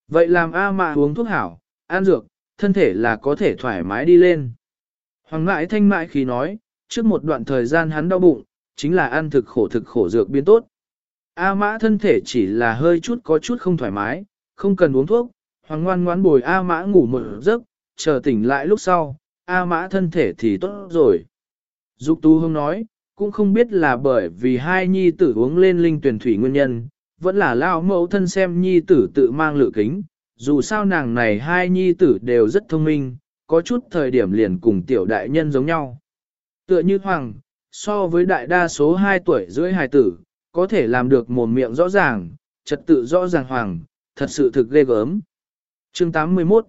Vậy làm A mạ uống thuốc hảo, ăn dược, thân thể là có thể thoải mái đi lên. Hoàng ngại thanh mại khi nói, trước một đoạn thời gian hắn đau bụng, chính là ăn thực khổ thực khổ dược biến tốt. A mã thân thể chỉ là hơi chút có chút không thoải mái, không cần uống thuốc, hoàng ngoan ngoan bồi A mã ngủ một giấc, chờ tỉnh lại lúc sau, A mã thân thể thì tốt rồi. Dục tú hông nói, cũng không biết là bởi vì hai nhi tử uống lên linh tuyển thủy nguyên nhân, vẫn là lao mẫu thân xem nhi tử tự mang lựa kính, dù sao nàng này hai nhi tử đều rất thông minh, có chút thời điểm liền cùng tiểu đại nhân giống nhau. Tựa như hoàng, so với đại đa số hai tuổi rưỡi hài tử, có thể làm được mồm miệng rõ ràng, trật tự rõ ràng hoàng, thật sự thực ghê gớm. Chương 81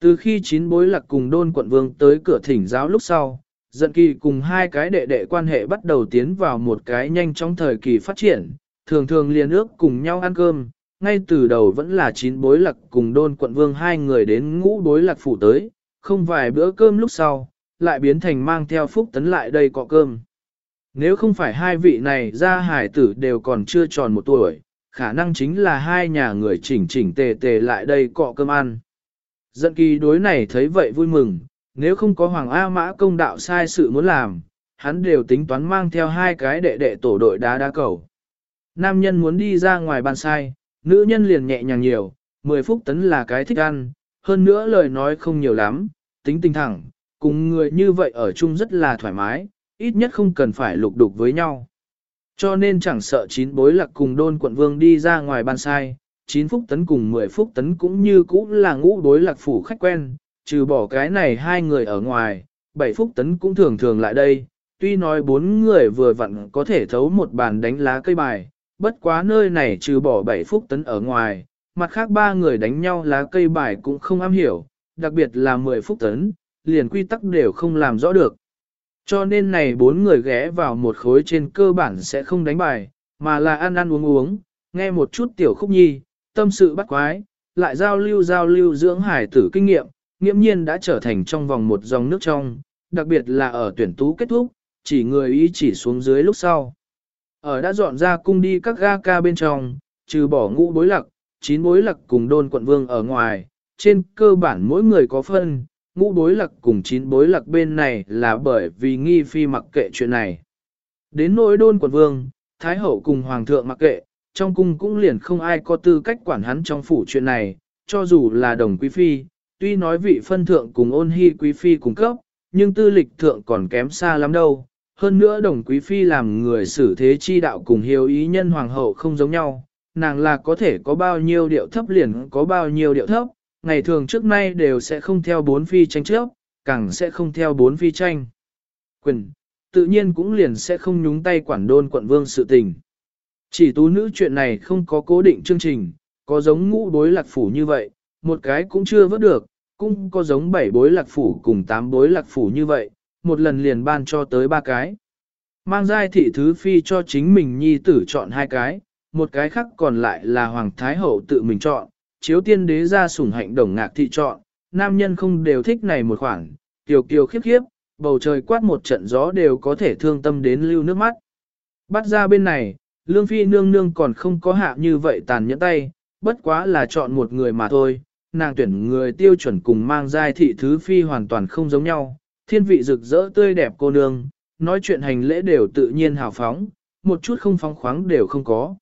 Từ khi chín bối lạc cùng đôn quận vương tới cửa thỉnh giáo lúc sau, dận kỳ cùng hai cái đệ đệ quan hệ bắt đầu tiến vào một cái nhanh trong thời kỳ phát triển, thường thường liền ước cùng nhau ăn cơm, ngay từ đầu vẫn là chín bối lạc cùng đôn quận vương hai người đến ngũ bối lạc phủ tới, không vài bữa cơm lúc sau, lại biến thành mang theo phúc tấn lại đây cọ cơm. Nếu không phải hai vị này ra hải tử đều còn chưa tròn một tuổi, khả năng chính là hai nhà người chỉnh chỉnh tề tề lại đây cọ cơm ăn. Dận kỳ đối này thấy vậy vui mừng, nếu không có Hoàng A Mã công đạo sai sự muốn làm, hắn đều tính toán mang theo hai cái đệ đệ tổ đội đá đá cầu. Nam nhân muốn đi ra ngoài bàn sai, nữ nhân liền nhẹ nhàng nhiều, 10 phút tấn là cái thích ăn, hơn nữa lời nói không nhiều lắm, tính tình thẳng, cùng người như vậy ở chung rất là thoải mái, ít nhất không cần phải lục đục với nhau. Cho nên chẳng sợ chín bối lạc cùng đôn quận vương đi ra ngoài ban sai, chín phúc tấn cùng 10 phúc tấn cũng như cũ là ngũ đối lạc phủ khách quen, trừ bỏ cái này hai người ở ngoài, 7 phúc tấn cũng thường thường lại đây, tuy nói bốn người vừa vặn có thể thấu một bàn đánh lá cây bài, bất quá nơi này trừ bỏ 7 phúc tấn ở ngoài, mặt khác ba người đánh nhau lá cây bài cũng không am hiểu, đặc biệt là 10 phúc tấn, liền quy tắc đều không làm rõ được. Cho nên này bốn người ghé vào một khối trên cơ bản sẽ không đánh bài, mà là ăn ăn uống uống, nghe một chút tiểu khúc nhi, tâm sự bắt quái, lại giao lưu giao lưu dưỡng hải tử kinh nghiệm, nghiễm nhiên đã trở thành trong vòng một dòng nước trong, đặc biệt là ở tuyển tú kết thúc, chỉ người ý chỉ xuống dưới lúc sau. Ở đã dọn ra cung đi các ga ca bên trong, trừ bỏ ngũ bối lặc, chín bối lặc cùng đôn quận vương ở ngoài, trên cơ bản mỗi người có phân, ngũ bối lặc cùng chín bối lặc bên này là bởi vì nghi phi mặc kệ chuyện này. Đến nỗi đôn quận vương, thái hậu cùng hoàng thượng mặc kệ, trong cung cũng liền không ai có tư cách quản hắn trong phủ chuyện này, cho dù là đồng quý phi, tuy nói vị phân thượng cùng ôn hy quý phi cùng cấp, nhưng tư lịch thượng còn kém xa lắm đâu. Hơn nữa đồng quý phi làm người xử thế chi đạo cùng hiếu ý nhân hoàng hậu không giống nhau, nàng là có thể có bao nhiêu điệu thấp liền có bao nhiêu điệu thấp, ngày thường trước nay đều sẽ không theo bốn phi tranh trước, càng sẽ không theo bốn phi tranh. Quyền, tự nhiên cũng liền sẽ không nhúng tay quản đôn quận vương sự tình. Chỉ tú nữ chuyện này không có cố định chương trình, có giống ngũ bối lạc phủ như vậy, một cái cũng chưa vớt được, cũng có giống bảy bối lạc phủ cùng tám bối lạc phủ như vậy, một lần liền ban cho tới ba cái. Mang giai thị thứ phi cho chính mình nhi tử chọn hai cái, một cái khác còn lại là Hoàng Thái Hậu tự mình chọn, chiếu tiên đế ra sủng hạnh đồng ngạc thị chọn, nam nhân không đều thích này một khoản, kiều kiều khiếp khiếp, bầu trời quát một trận gió đều có thể thương tâm đến lưu nước mắt. Bắt ra bên này, lương phi nương nương còn không có hạ như vậy tàn nhẫn tay, bất quá là chọn một người mà thôi, nàng tuyển người tiêu chuẩn cùng mang giai thị thứ phi hoàn toàn không giống nhau, thiên vị rực rỡ tươi đẹp cô nương, nói chuyện hành lễ đều tự nhiên hào phóng, một chút không phóng khoáng đều không có.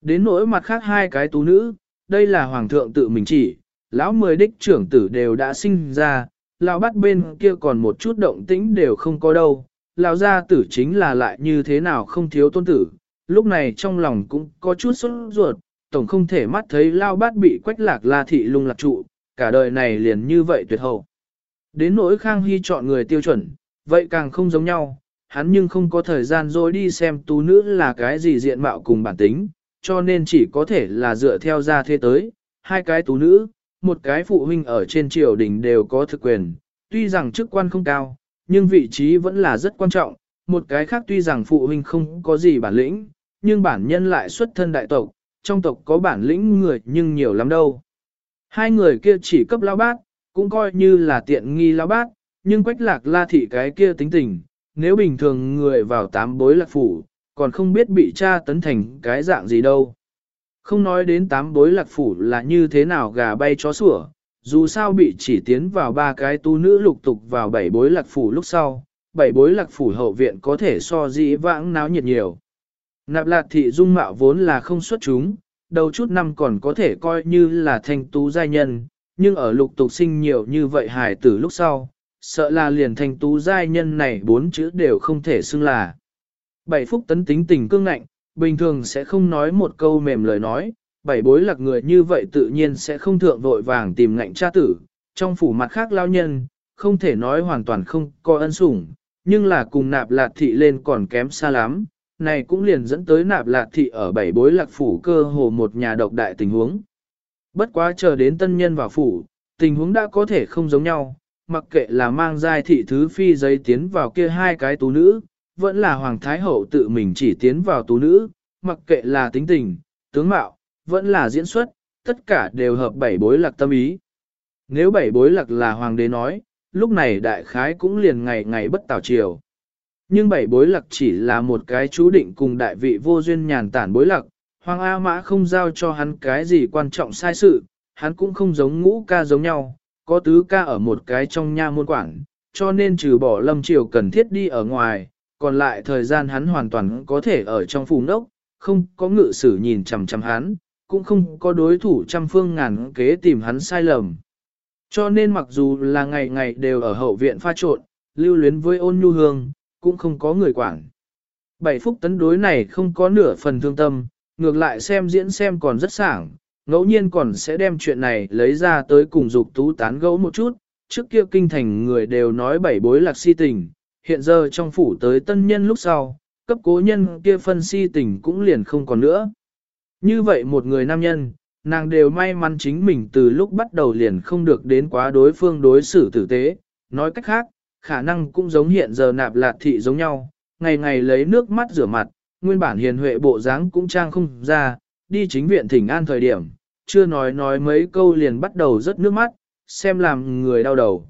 Đến nỗi mặt khác hai cái tú nữ, đây là hoàng thượng tự mình chỉ, lão mười đích trưởng tử đều đã sinh ra, lão bắt bên kia còn một chút động tĩnh đều không có đâu, lão gia tử chính là lại như thế nào không thiếu tôn tử, lúc này trong lòng cũng có chút sốt ruột, tổng không thể mắt thấy lão bát bị quách lạc la thị lung lạc trụ, cả đời này liền như vậy tuyệt hậu. Đến nỗi Khang Hy chọn người tiêu chuẩn, vậy càng không giống nhau, hắn nhưng không có thời gian rồi đi xem tú nữ là cái gì diện mạo cùng bản tính, cho nên chỉ có thể là dựa theo gia thế tới, hai cái tú nữ, một cái phụ huynh ở trên triều đình đều có thực quyền, tuy rằng chức quan không cao, nhưng vị trí vẫn là rất quan trọng, một cái khác tuy rằng phụ huynh không có gì bản lĩnh, nhưng bản nhân lại xuất thân đại tộc, trong tộc có bản lĩnh người nhưng nhiều lắm đâu. Hai người kia chỉ cấp lao bát, cũng coi như là tiện nghi lao bát, nhưng quách lạc la thị cái kia tính tình, nếu bình thường người vào tám bối lạc phủ, còn không biết bị cha tấn thành cái dạng gì đâu. Không nói đến tám bối lạc phủ là như thế nào gà bay chó sủa, dù sao bị chỉ tiến vào ba cái tu nữ lục tục vào bảy bối lạc phủ lúc sau, bảy bối lạc phủ hậu viện có thể so dĩ vãng náo nhiệt nhiều. Nạp lạc thị dung mạo vốn là không xuất chúng, đầu chút năm còn có thể coi như là thanh tú giai nhân, nhưng ở lục tục sinh nhiều như vậy hài tử lúc sau, sợ là liền thanh tú giai nhân này bốn chữ đều không thể xưng là. Bảy phúc tấn tính tình cương ngạnh, bình thường sẽ không nói một câu mềm lời nói, bảy bối lạc người như vậy tự nhiên sẽ không thượng vội vàng tìm ngạnh cha tử, trong phủ mặt khác lao nhân, không thể nói hoàn toàn không có ân sủng, nhưng là cùng nạp lạt thị lên còn kém xa lắm, này cũng liền dẫn tới nạp lạt thị ở bảy bối lạc phủ cơ hồ một nhà độc đại tình huống. Bất quá chờ đến tân nhân vào phủ, tình huống đã có thể không giống nhau, mặc kệ là mang giai thị thứ phi giấy tiến vào kia hai cái tú nữ, vẫn là hoàng thái hậu tự mình chỉ tiến vào tú nữ, mặc kệ là tính tình, tướng mạo, vẫn là diễn xuất, tất cả đều hợp bảy bối lạc tâm ý. Nếu bảy bối lạc là hoàng đế nói, lúc này đại khái cũng liền ngày ngày bất tảo triều Nhưng bảy bối lạc chỉ là một cái chú định cùng đại vị vô duyên nhàn tản bối lạc, hoàng A Mã không giao cho hắn cái gì quan trọng sai sự, hắn cũng không giống ngũ ca giống nhau, có tứ ca ở một cái trong nha môn quản, cho nên trừ bỏ lâm triều cần thiết đi ở ngoài, còn lại thời gian hắn hoàn toàn có thể ở trong phủ nốc, không có ngự sử nhìn chằm chằm hắn, cũng không có đối thủ trăm phương ngàn kế tìm hắn sai lầm. Cho nên mặc dù là ngày ngày đều ở hậu viện pha trộn, lưu luyến với ôn nhu hương, cũng không có người quản. Bảy phúc tấn đối này không có nửa phần thương tâm, ngược lại xem diễn xem còn rất sảng, ngẫu nhiên còn sẽ đem chuyện này lấy ra tới cùng dục tú tán gẫu một chút, trước kia kinh thành người đều nói bảy bối lạc si tình, hiện giờ trong phủ tới tân nhân lúc sau, cấp cố nhân kia phân si tình cũng liền không còn nữa. Như vậy một người nam nhân, nàng đều may mắn chính mình từ lúc bắt đầu liền không được đến quá đối phương đối xử tử tế, nói cách khác, khả năng cũng giống hiện giờ nạp lạt thị giống nhau, ngày ngày lấy nước mắt rửa mặt, nguyên bản hiền huệ bộ dáng cũng trang không ra, đi chính viện thỉnh an thời điểm, chưa nói nói mấy câu liền bắt đầu rớt nước mắt, xem làm người đau đầu.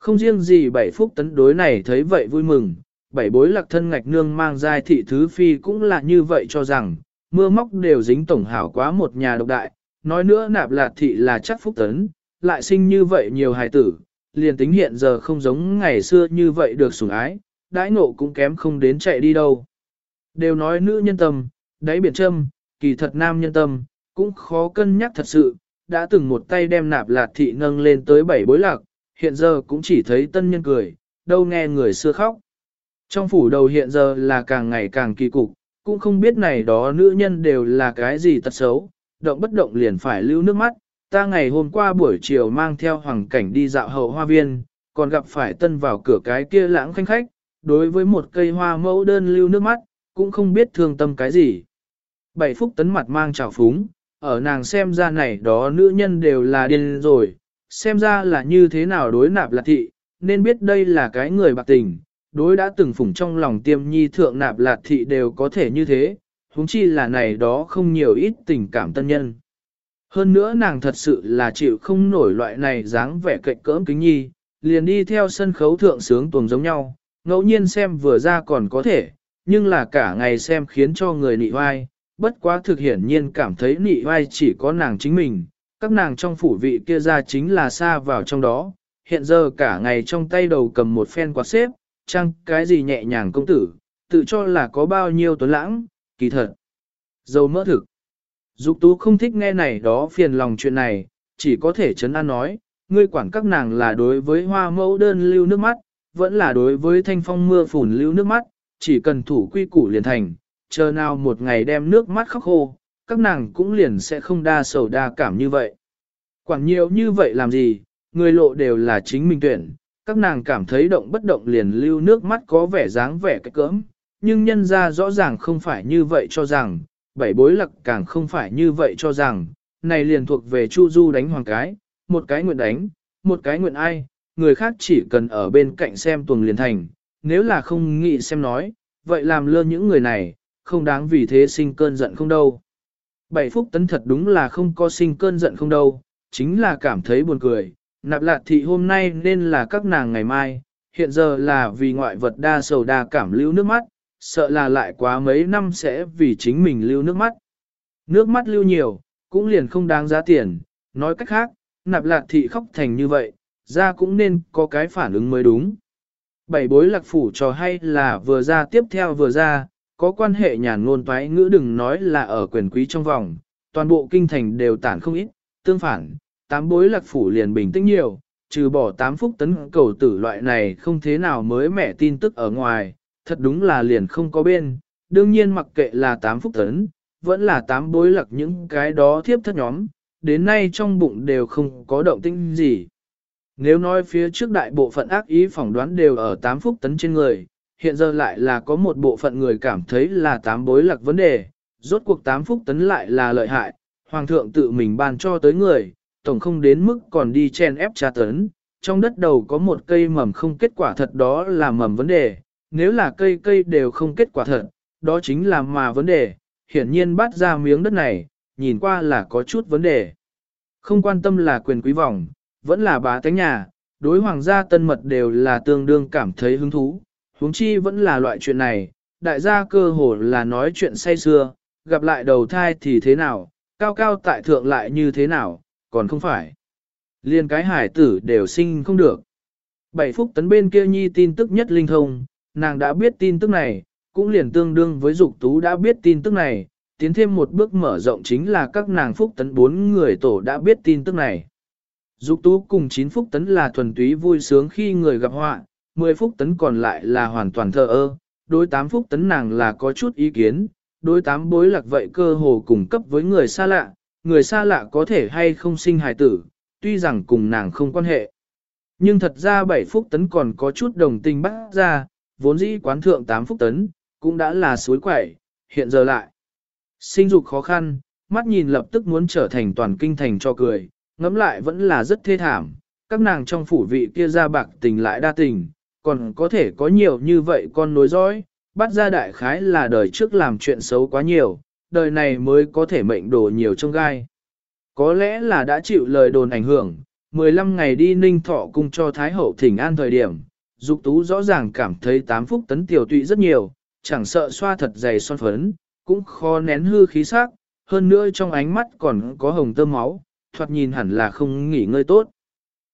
Không riêng gì bảy phúc tấn đối này thấy vậy vui mừng, bảy bối lạc thân ngạch nương mang giai thị thứ phi cũng là như vậy cho rằng, mưa móc đều dính tổng hảo quá một nhà độc đại, nói nữa nạp lạt thị là chắc phúc tấn, lại sinh như vậy nhiều hài tử, liền tính hiện giờ không giống ngày xưa như vậy được sủng ái, đãi ngộ cũng kém không đến chạy đi đâu. Đều nói nữ nhân tâm, đáy biển châm, kỳ thật nam nhân tâm, cũng khó cân nhắc thật sự, đã từng một tay đem nạp lạt thị nâng lên tới bảy bối lạc, hiện giờ cũng chỉ thấy tân nhân cười, đâu nghe người xưa khóc. Trong phủ đầu hiện giờ là càng ngày càng kỳ cục, cũng không biết này đó nữ nhân đều là cái gì tật xấu, động bất động liền phải lưu nước mắt. Ta ngày hôm qua buổi chiều mang theo hoàng cảnh đi dạo hậu hoa viên, còn gặp phải tân vào cửa cái kia lãng khanh khách, đối với một cây hoa mẫu đơn lưu nước mắt, cũng không biết thương tâm cái gì. Bảy phúc tấn mặt mang trào phúng, ở nàng xem ra này đó nữ nhân đều là điên rồi, xem ra là như thế nào đối nạp lạc thị, nên biết đây là cái người bạc tình, đối đã từng phủng trong lòng tiêm nhi thượng nạp lạc thị đều có thể như thế, huống chi là này đó không nhiều ít tình cảm tân nhân. Hơn nữa nàng thật sự là chịu không nổi loại này dáng vẻ cạnh cỡm kính nhi, liền đi theo sân khấu thượng sướng tuồng giống nhau, ngẫu nhiên xem vừa ra còn có thể, nhưng là cả ngày xem khiến cho người nị oai, bất quá thực hiển nhiên cảm thấy nị oai chỉ có nàng chính mình, các nàng trong phủ vị kia ra chính là xa vào trong đó, hiện giờ cả ngày trong tay đầu cầm một phen quạt xếp, chăng cái gì nhẹ nhàng công tử, tự cho là có bao nhiêu tuấn lãng, kỳ thật. Dầu mỡ thực. Dục tú không thích nghe này đó phiền lòng chuyện này, chỉ có thể chấn an nói, ngươi quản các nàng là đối với hoa mẫu đơn lưu nước mắt, vẫn là đối với thanh phong mưa phùn lưu nước mắt, chỉ cần thủ quy củ liền thành, chờ nào một ngày đem nước mắt khóc khô, các nàng cũng liền sẽ không đa sầu đa cảm như vậy. Quản nhiều như vậy làm gì, người lộ đều là chính mình tuyển, các nàng cảm thấy động bất động liền lưu nước mắt có vẻ dáng vẻ cái cỡm, nhưng nhân ra rõ ràng không phải như vậy cho rằng, bảy bối lặc càng không phải như vậy cho rằng, này liền thuộc về Chu Du đánh hoàng cái, một cái nguyện đánh, một cái nguyện ai, người khác chỉ cần ở bên cạnh xem tuần liền thành, nếu là không nghĩ xem nói, vậy làm lơ những người này, không đáng vì thế sinh cơn giận không đâu. Bảy phúc tấn thật đúng là không có sinh cơn giận không đâu, chính là cảm thấy buồn cười, nạp lạc thị hôm nay nên là các nàng ngày mai, hiện giờ là vì ngoại vật đa sầu đa cảm lưu nước mắt, sợ là lại quá mấy năm sẽ vì chính mình lưu nước mắt. Nước mắt lưu nhiều, cũng liền không đáng giá tiền, nói cách khác, nạp lạc thị khóc thành như vậy, ra cũng nên có cái phản ứng mới đúng. Bảy bối lạc phủ trò hay là vừa ra tiếp theo vừa ra, có quan hệ nhàn ngôn toái ngữ đừng nói là ở quyền quý trong vòng, toàn bộ kinh thành đều tản không ít, tương phản, tám bối lạc phủ liền bình tĩnh nhiều, trừ bỏ tám phúc tấn cầu tử loại này không thế nào mới mẻ tin tức ở ngoài, thật đúng là liền không có bên, đương nhiên mặc kệ là tám phúc tấn, vẫn là tám bối lạc những cái đó thiếp thất nhóm, đến nay trong bụng đều không có động tĩnh gì. Nếu nói phía trước đại bộ phận ác ý phỏng đoán đều ở tám phúc tấn trên người, hiện giờ lại là có một bộ phận người cảm thấy là tám bối lạc vấn đề, rốt cuộc tám phúc tấn lại là lợi hại, hoàng thượng tự mình ban cho tới người, tổng không đến mức còn đi chen ép tra tấn, trong đất đầu có một cây mầm không kết quả thật đó là mầm vấn đề, nếu là cây cây đều không kết quả thật, đó chính là mà vấn đề, hiển nhiên bắt ra miếng đất này, nhìn qua là có chút vấn đề. Không quan tâm là quyền quý vòng, vẫn là bá tánh nhà, đối hoàng gia tân mật đều là tương đương cảm thấy hứng thú, huống chi vẫn là loại chuyện này, đại gia cơ hồ là nói chuyện say xưa, gặp lại đầu thai thì thế nào, cao cao tại thượng lại như thế nào, còn không phải. Liên cái hải tử đều sinh không được. Bảy phúc tấn bên kia nhi tin tức nhất linh thông, nàng đã biết tin tức này, cũng liền tương đương với dục tú đã biết tin tức này, tiến thêm một bước mở rộng chính là các nàng phúc tấn bốn người tổ đã biết tin tức này. Dục tú cùng chín phúc tấn là thuần túy vui sướng khi người gặp họa, 10 phúc tấn còn lại là hoàn toàn thờ ơ, đối 8 phúc tấn nàng là có chút ý kiến, đối 8 bối lạc vậy cơ hồ cùng cấp với người xa lạ, người xa lạ có thể hay không sinh hài tử, tuy rằng cùng nàng không quan hệ. Nhưng thật ra 7 phúc tấn còn có chút đồng tình bắt ra, vốn dĩ quán thượng 8 phúc tấn, cũng đã là suối quẩy, hiện giờ lại. Sinh dục khó khăn, mắt nhìn lập tức muốn trở thành toàn kinh thành cho cười, ngẫm lại vẫn là rất thê thảm, các nàng trong phủ vị kia ra bạc tình lại đa tình, còn có thể có nhiều như vậy con nối dõi, bắt ra đại khái là đời trước làm chuyện xấu quá nhiều, đời này mới có thể mệnh đổ nhiều trong gai. Có lẽ là đã chịu lời đồn ảnh hưởng, 15 ngày đi ninh thọ cung cho Thái Hậu thỉnh an thời điểm, Dục Tú rõ ràng cảm thấy tám phúc tấn tiểu tụy rất nhiều, chẳng sợ xoa thật dày son phấn, cũng khó nén hư khí sắc, hơn nữa trong ánh mắt còn có hồng tơ máu, thoạt nhìn hẳn là không nghỉ ngơi tốt.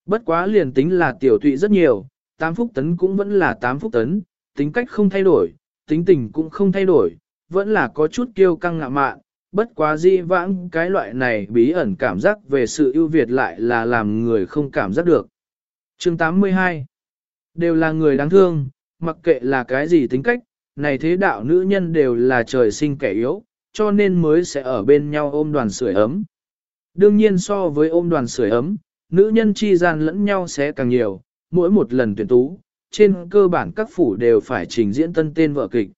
Bất quá liền tính là tiểu tụy rất nhiều, tám phúc tấn cũng vẫn là tám phúc tấn, tính cách không thay đổi, tính tình cũng không thay đổi, vẫn là có chút kiêu căng ngạ mạn, bất quá di vãng cái loại này bí ẩn cảm giác về sự ưu việt lại là làm người không cảm giác được. Chương 82 Đều là người đáng thương, mặc kệ là cái gì tính cách, này thế đạo nữ nhân đều là trời sinh kẻ yếu, cho nên mới sẽ ở bên nhau ôm đoàn sưởi ấm. Đương nhiên so với ôm đoàn sưởi ấm, nữ nhân chi gian lẫn nhau sẽ càng nhiều, mỗi một lần tuyển tú, trên cơ bản các phủ đều phải trình diễn tân tên vợ kịch.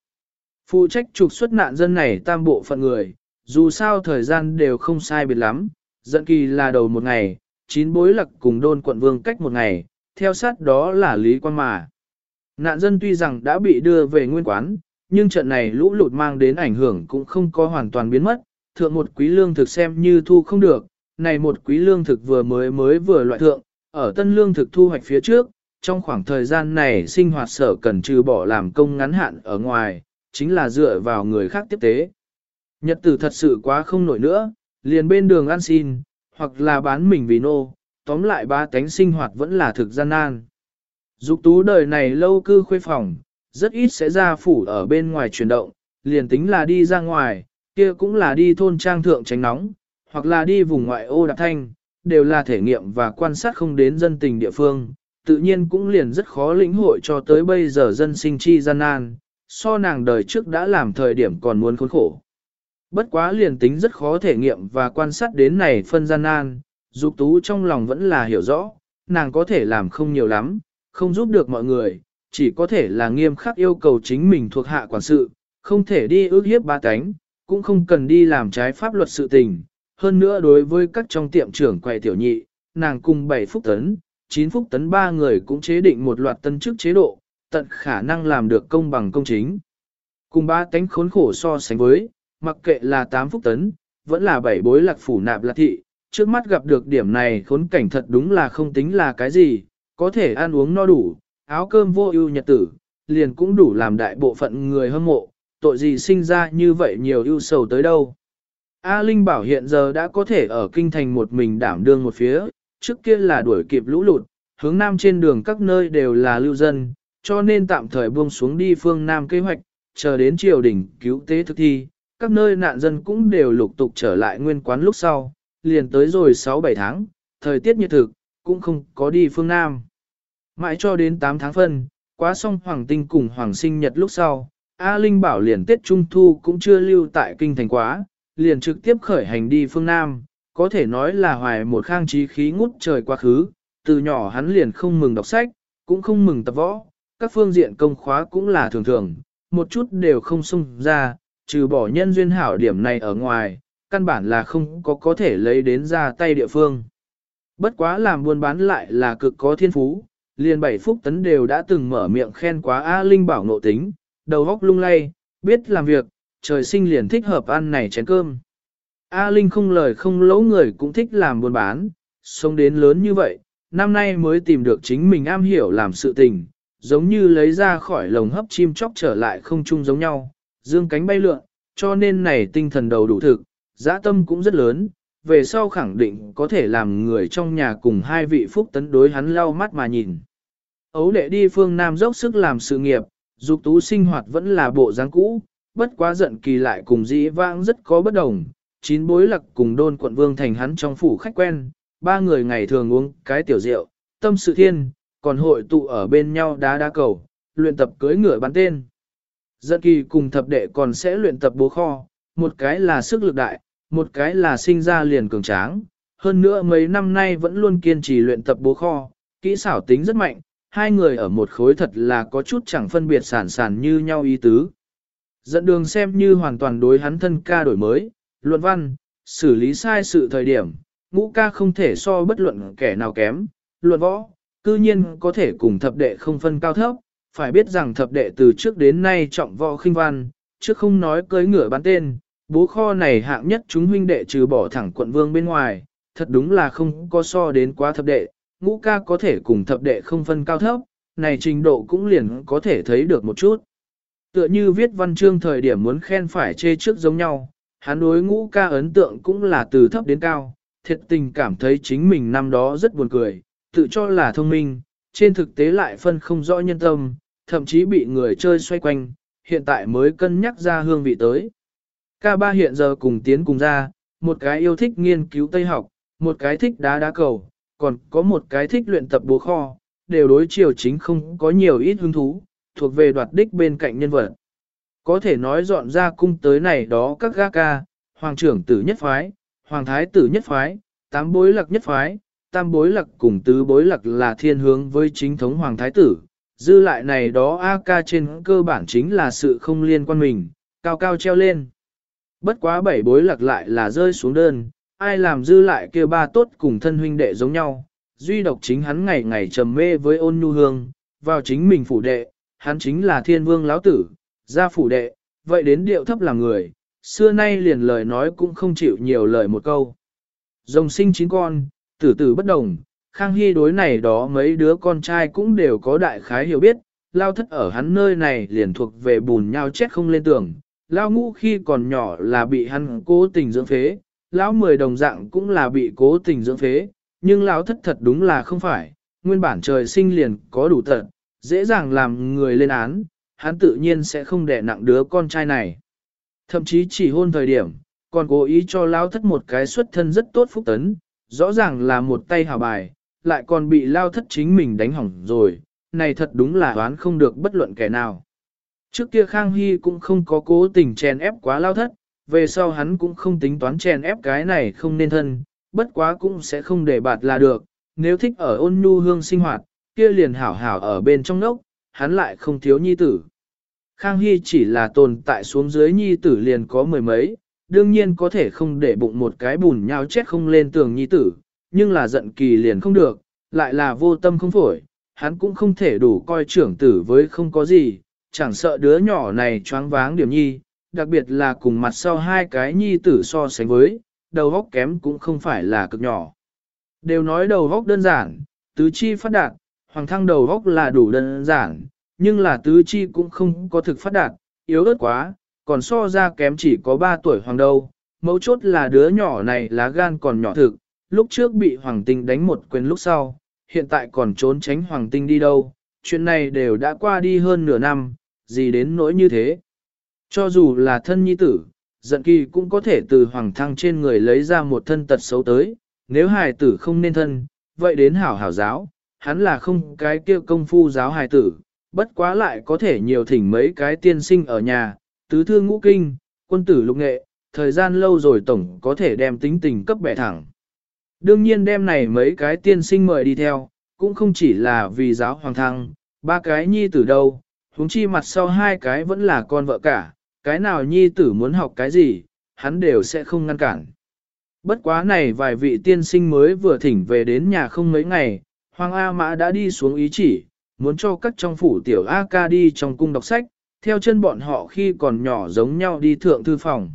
Phụ trách trục xuất nạn dân này tam bộ phận người, dù sao thời gian đều không sai biệt lắm, dẫn kỳ là đầu một ngày, chín bối lặc cùng đôn quận vương cách một ngày, theo sát đó là Lý Quan Mà. Nạn dân tuy rằng đã bị đưa về nguyên quán, nhưng trận này lũ lụt mang đến ảnh hưởng cũng không có hoàn toàn biến mất, thượng một quý lương thực xem như thu không được, này một quý lương thực vừa mới mới vừa loại thượng, ở tân lương thực thu hoạch phía trước, trong khoảng thời gian này sinh hoạt sở cần trừ bỏ làm công ngắn hạn ở ngoài, chính là dựa vào người khác tiếp tế. Nhật tử thật sự quá không nổi nữa, liền bên đường ăn xin, hoặc là bán mình vì nô, tóm lại ba tánh sinh hoạt vẫn là thực gian nan. Dục tú đời này lâu cư khuê phòng, rất ít sẽ ra phủ ở bên ngoài chuyển động, liền tính là đi ra ngoài, kia cũng là đi thôn trang thượng tránh nóng, hoặc là đi vùng ngoại ô đạp thanh, đều là thể nghiệm và quan sát không đến dân tình địa phương, tự nhiên cũng liền rất khó lĩnh hội cho tới bây giờ dân sinh chi gian nan, so nàng đời trước đã làm thời điểm còn muốn khốn khổ. Bất quá liền tính rất khó thể nghiệm và quan sát đến này phân gian nan, dục tú trong lòng vẫn là hiểu rõ, nàng có thể làm không nhiều lắm, không giúp được mọi người, chỉ có thể là nghiêm khắc yêu cầu chính mình thuộc hạ quản sự, không thể đi ước hiếp ba cánh, cũng không cần đi làm trái pháp luật sự tình. Hơn nữa đối với các trong tiệm trưởng quầy tiểu nhị, nàng cùng 7 phúc tấn, 9 phúc tấn ba người cũng chế định một loạt tân chức chế độ, tận khả năng làm được công bằng công chính. Cùng ba tánh khốn khổ so sánh với, mặc kệ là 8 phúc tấn, vẫn là bảy bối lạc phủ nạp lạc thị, trước mắt gặp được điểm này khốn cảnh thật đúng là không tính là cái gì, có thể ăn uống no đủ, áo cơm vô ưu nhật tử, liền cũng đủ làm đại bộ phận người hâm mộ, tội gì sinh ra như vậy nhiều ưu sầu tới đâu. A Linh bảo hiện giờ đã có thể ở kinh thành một mình đảm đương một phía, trước kia là đuổi kịp lũ lụt, hướng nam trên đường các nơi đều là lưu dân, cho nên tạm thời buông xuống đi phương nam kế hoạch, chờ đến triều đình cứu tế thực thi, các nơi nạn dân cũng đều lục tục trở lại nguyên quán lúc sau, liền tới rồi 6-7 tháng, thời tiết nhiệt thực, cũng không có đi phương nam. Mãi cho đến 8 tháng phân, quá xong Hoàng Tinh cùng Hoàng Sinh Nhật lúc sau, A Linh bảo liền Tết Trung Thu cũng chưa lưu tại kinh thành quá, liền trực tiếp khởi hành đi phương Nam, có thể nói là hoài một khang trí khí ngút trời quá khứ, từ nhỏ hắn liền không mừng đọc sách, cũng không mừng tập võ, các phương diện công khóa cũng là thường thường, một chút đều không xung ra, trừ bỏ nhân duyên hảo điểm này ở ngoài, căn bản là không có có thể lấy đến ra tay địa phương. Bất quá làm buôn bán lại là cực có thiên phú, liền bảy phúc tấn đều đã từng mở miệng khen quá A Linh bảo nộ tính, đầu óc lung lay, biết làm việc, trời sinh liền thích hợp ăn này chén cơm. A Linh không lời không lỗ người cũng thích làm buôn bán, sống đến lớn như vậy, năm nay mới tìm được chính mình am hiểu làm sự tình, giống như lấy ra khỏi lồng hấp chim chóc trở lại không chung giống nhau, dương cánh bay lượn, cho nên này tinh thần đầu đủ thực, dã tâm cũng rất lớn, về sau khẳng định có thể làm người trong nhà cùng hai vị phúc tấn đối hắn lau mắt mà nhìn. Ấu đệ đi phương Nam dốc sức làm sự nghiệp, dục tú sinh hoạt vẫn là bộ dáng cũ, bất quá giận kỳ lại cùng dĩ vãng rất có bất đồng. Chín bối lặc cùng đôn quận vương thành hắn trong phủ khách quen, ba người ngày thường uống cái tiểu rượu, tâm sự thiên, còn hội tụ ở bên nhau đá đá cầu, luyện tập cưới ngựa bắn tên. Giận kỳ cùng thập đệ còn sẽ luyện tập bố kho, một cái là sức lực đại, một cái là sinh ra liền cường tráng. Hơn nữa mấy năm nay vẫn luôn kiên trì luyện tập bố kho, kỹ xảo tính rất mạnh, hai người ở một khối thật là có chút chẳng phân biệt sản sản như nhau ý tứ. Dẫn đường xem như hoàn toàn đối hắn thân ca đổi mới, luận văn, xử lý sai sự thời điểm, ngũ ca không thể so bất luận kẻ nào kém, luận võ, cư nhiên có thể cùng thập đệ không phân cao thấp, phải biết rằng thập đệ từ trước đến nay trọng võ khinh văn, trước không nói cưới ngựa bán tên, bố kho này hạng nhất chúng huynh đệ trừ bỏ thẳng quận vương bên ngoài, thật đúng là không có so đến quá thập đệ, ngũ ca có thể cùng thập đệ không phân cao thấp, này trình độ cũng liền có thể thấy được một chút. Tựa như viết văn chương thời điểm muốn khen phải chê trước giống nhau, hắn đối ngũ ca ấn tượng cũng là từ thấp đến cao, thiệt tình cảm thấy chính mình năm đó rất buồn cười, tự cho là thông minh, trên thực tế lại phân không rõ nhân tâm, thậm chí bị người chơi xoay quanh, hiện tại mới cân nhắc ra hương vị tới. Ca ba hiện giờ cùng tiến cùng ra, một cái yêu thích nghiên cứu Tây học, một cái thích đá đá cầu, còn có một cái thích luyện tập bố kho, đều đối chiều chính không có nhiều ít hứng thú, thuộc về đoạt đích bên cạnh nhân vật. Có thể nói dọn ra cung tới này đó các ga ca, hoàng trưởng tử nhất phái, hoàng thái tử nhất phái, tám bối lạc nhất phái, tam bối lạc cùng tứ bối lạc là thiên hướng với chính thống hoàng thái tử. Dư lại này đó A ca trên cơ bản chính là sự không liên quan mình, cao cao treo lên. Bất quá bảy bối lạc lại là rơi xuống đơn, ai làm dư lại kia ba tốt cùng thân huynh đệ giống nhau, duy độc chính hắn ngày ngày trầm mê với ôn nhu hương, vào chính mình phủ đệ, hắn chính là thiên vương lão tử, gia phủ đệ, vậy đến điệu thấp là người, xưa nay liền lời nói cũng không chịu nhiều lời một câu. Rồng sinh chín con, tử tử bất đồng, Khang Hy đối này đó mấy đứa con trai cũng đều có đại khái hiểu biết, lao thất ở hắn nơi này liền thuộc về bùn nhau chết không lên tường, lao ngũ khi còn nhỏ là bị hắn cố tình dưỡng phế, lão mười đồng dạng cũng là bị cố tình dưỡng phế, nhưng lão thất thật đúng là không phải, nguyên bản trời sinh liền có đủ tận, dễ dàng làm người lên án, hắn tự nhiên sẽ không đẻ nặng đứa con trai này. Thậm chí chỉ hôn thời điểm, còn cố ý cho lao thất một cái xuất thân rất tốt phúc tấn, rõ ràng là một tay hào bài, lại còn bị lao thất chính mình đánh hỏng rồi, này thật đúng là đoán không được bất luận kẻ nào. Trước kia Khang Hy cũng không có cố tình chèn ép quá lao thất, về sau hắn cũng không tính toán chèn ép cái này không nên thân, bất quá cũng sẽ không để bạt là được, nếu thích ở ôn nhu hương sinh hoạt, kia liền hảo hảo ở bên trong nốc, hắn lại không thiếu nhi tử. Khang Hy chỉ là tồn tại xuống dưới nhi tử liền có mười mấy, đương nhiên có thể không để bụng một cái bùn nhau chết không lên tường nhi tử, nhưng là giận kỳ liền không được, lại là vô tâm không phổi, hắn cũng không thể đủ coi trưởng tử với không có gì, chẳng sợ đứa nhỏ này choáng váng điểm nhi, đặc biệt là cùng mặt sau hai cái nhi tử so sánh với, đầu góc kém cũng không phải là cực nhỏ. Đều nói đầu góc đơn giản, tứ chi phát đạt, hoàng thăng đầu góc là đủ đơn giản, nhưng là tứ chi cũng không có thực phát đạt, yếu ớt quá, còn so ra kém chỉ có 3 tuổi hoàng đâu. Mấu chốt là đứa nhỏ này lá gan còn nhỏ thực, lúc trước bị hoàng tinh đánh một quyền lúc sau, hiện tại còn trốn tránh hoàng tinh đi đâu, chuyện này đều đã qua đi hơn nửa năm, gì đến nỗi như thế. Cho dù là thân nhi tử, giận kỳ cũng có thể từ hoàng thăng trên người lấy ra một thân tật xấu tới, nếu hài tử không nên thân, vậy đến hảo hảo giáo, hắn là không cái kia công phu giáo hài tử, bất quá lại có thể nhiều thỉnh mấy cái tiên sinh ở nhà, tứ thương ngũ kinh, quân tử lục nghệ, thời gian lâu rồi tổng có thể đem tính tình cấp bẻ thẳng. Đương nhiên đem này mấy cái tiên sinh mời đi theo, cũng không chỉ là vì giáo hoàng thăng, ba cái nhi tử đâu, huống chi mặt sau hai cái vẫn là con vợ cả, cái nào nhi tử muốn học cái gì, hắn đều sẽ không ngăn cản. Bất quá này vài vị tiên sinh mới vừa thỉnh về đến nhà không mấy ngày, Hoàng A Mã đã đi xuống ý chỉ, muốn cho các trong phủ tiểu A ca đi trong cung đọc sách, theo chân bọn họ khi còn nhỏ giống nhau đi thượng thư phòng.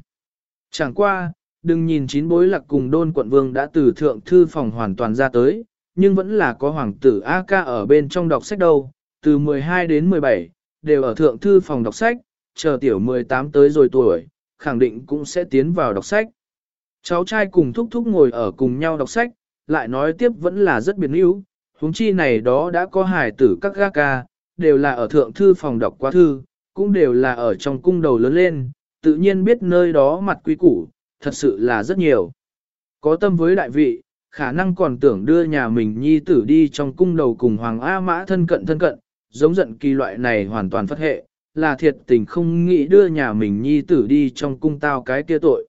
Chẳng qua, đừng nhìn chín bối lạc cùng đôn quận vương đã từ thượng thư phòng hoàn toàn ra tới, nhưng vẫn là có hoàng tử A ca ở bên trong đọc sách đâu, từ 12 đến 17, đều ở thượng thư phòng đọc sách, chờ tiểu 18 tới rồi tuổi, khẳng định cũng sẽ tiến vào đọc sách. Cháu trai cùng thúc thúc ngồi ở cùng nhau đọc sách, lại nói tiếp vẫn là rất biệt níu, huống chi này đó đã có hài tử các ga ca, đều là ở thượng thư phòng đọc quá thư, cũng đều là ở trong cung đầu lớn lên, tự nhiên biết nơi đó mặt quý củ, thật sự là rất nhiều. Có tâm với đại vị, khả năng còn tưởng đưa nhà mình nhi tử đi trong cung đầu cùng Hoàng A Mã thân cận thân cận, giống giận kỳ loại này hoàn toàn phát hệ, là thiệt tình không nghĩ đưa nhà mình nhi tử đi trong cung tao cái kia tội.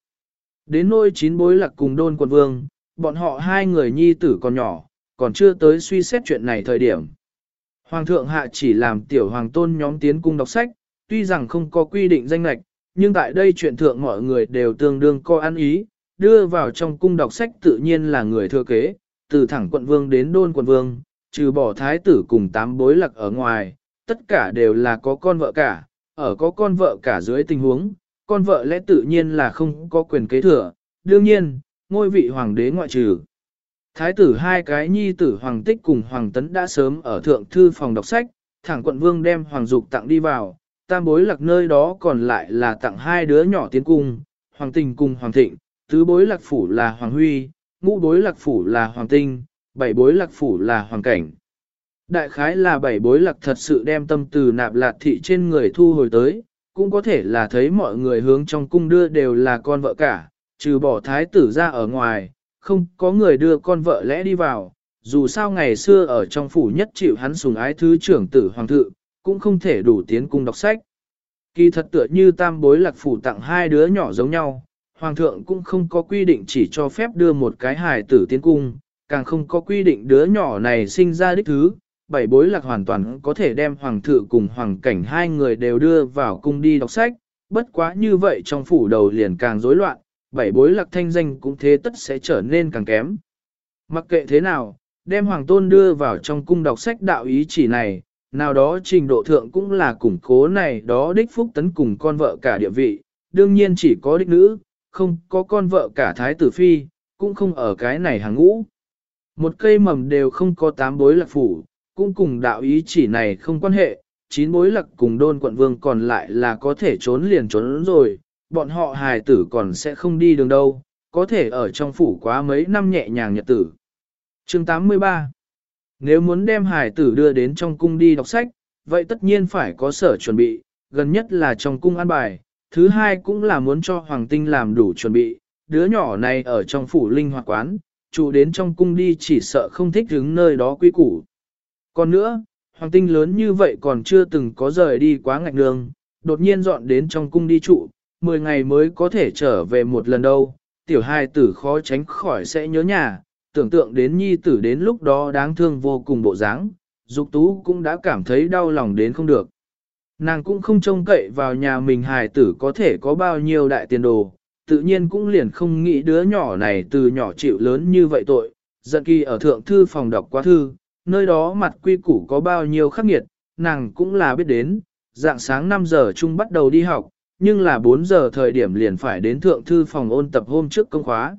Đến nôi chín bối lạc cùng đôn quận vương, bọn họ hai người nhi tử còn nhỏ, còn chưa tới suy xét chuyện này thời điểm. Hoàng thượng hạ chỉ làm tiểu hoàng tôn nhóm tiến cung đọc sách, tuy rằng không có quy định danh lạch, nhưng tại đây chuyện thượng mọi người đều tương đương coi ăn ý, đưa vào trong cung đọc sách tự nhiên là người thừa kế, từ thẳng quận vương đến đôn quận vương, trừ bỏ thái tử cùng tám bối lặc ở ngoài, tất cả đều là có con vợ cả, ở có con vợ cả dưới tình huống, con vợ lẽ tự nhiên là không có quyền kế thừa, đương nhiên, ngôi vị hoàng đế ngoại trừ. Thái tử hai cái nhi tử hoàng tích cùng hoàng tấn đã sớm ở thượng thư phòng đọc sách, thẳng quận vương đem hoàng dục tặng đi vào, tam bối lạc nơi đó còn lại là tặng hai đứa nhỏ tiến cung, hoàng tình cùng hoàng thịnh, tứ bối lạc phủ là hoàng huy, ngũ bối lạc phủ là hoàng tinh, bảy bối lạc phủ là hoàng cảnh. Đại khái là bảy bối lạc thật sự đem tâm từ nạp lạt thị trên người thu hồi tới, cũng có thể là thấy mọi người hướng trong cung đưa đều là con vợ cả, trừ bỏ thái tử ra ở ngoài, không có người đưa con vợ lẽ đi vào, dù sao ngày xưa ở trong phủ nhất chịu hắn sùng ái thứ trưởng tử hoàng thự, cũng không thể đủ tiến cung đọc sách. Kỳ thật tựa như tam bối lạc phủ tặng hai đứa nhỏ giống nhau, hoàng thượng cũng không có quy định chỉ cho phép đưa một cái hài tử tiến cung, càng không có quy định đứa nhỏ này sinh ra đích thứ, bảy bối lạc hoàn toàn có thể đem hoàng thự cùng hoàng cảnh hai người đều đưa vào cung đi đọc sách, bất quá như vậy trong phủ đầu liền càng rối loạn, bảy bối lạc thanh danh cũng thế tất sẽ trở nên càng kém. Mặc kệ thế nào, đem hoàng tôn đưa vào trong cung đọc sách đạo ý chỉ này, nào đó trình độ thượng cũng là củng cố này đó đích phúc tấn cùng con vợ cả địa vị, đương nhiên chỉ có đích nữ, không có con vợ cả thái tử phi, cũng không ở cái này hàng ngũ. Một cây mầm đều không có tám bối lạc phủ, cũng cùng đạo ý chỉ này không quan hệ, chín bối lạc cùng đôn quận vương còn lại là có thể trốn liền trốn rồi, bọn họ hài tử còn sẽ không đi đường đâu, có thể ở trong phủ quá mấy năm nhẹ nhàng nhật tử. Chương 83 Nếu muốn đem hài tử đưa đến trong cung đi đọc sách, vậy tất nhiên phải có sở chuẩn bị, gần nhất là trong cung an bài, thứ hai cũng là muốn cho Hoàng Tinh làm đủ chuẩn bị, đứa nhỏ này ở trong phủ linh hoạt quán, trụ đến trong cung đi chỉ sợ không thích đứng nơi đó quy củ. Còn nữa, Hoàng Tinh lớn như vậy còn chưa từng có rời đi quá ngạch nương, đột nhiên dọn đến trong cung đi trụ, 10 ngày mới có thể trở về một lần đâu, tiểu hai tử khó tránh khỏi sẽ nhớ nhà, tưởng tượng đến nhi tử đến lúc đó đáng thương vô cùng bộ dáng, dục tú cũng đã cảm thấy đau lòng đến không được. Nàng cũng không trông cậy vào nhà mình hài tử có thể có bao nhiêu đại tiền đồ, tự nhiên cũng liền không nghĩ đứa nhỏ này từ nhỏ chịu lớn như vậy tội. Giận kỳ ở thượng thư phòng đọc quá thư, nơi đó mặt quy củ có bao nhiêu khắc nghiệt, nàng cũng là biết đến, dạng sáng 5 giờ chung bắt đầu đi học, nhưng là 4 giờ thời điểm liền phải đến thượng thư phòng ôn tập hôm trước công khóa.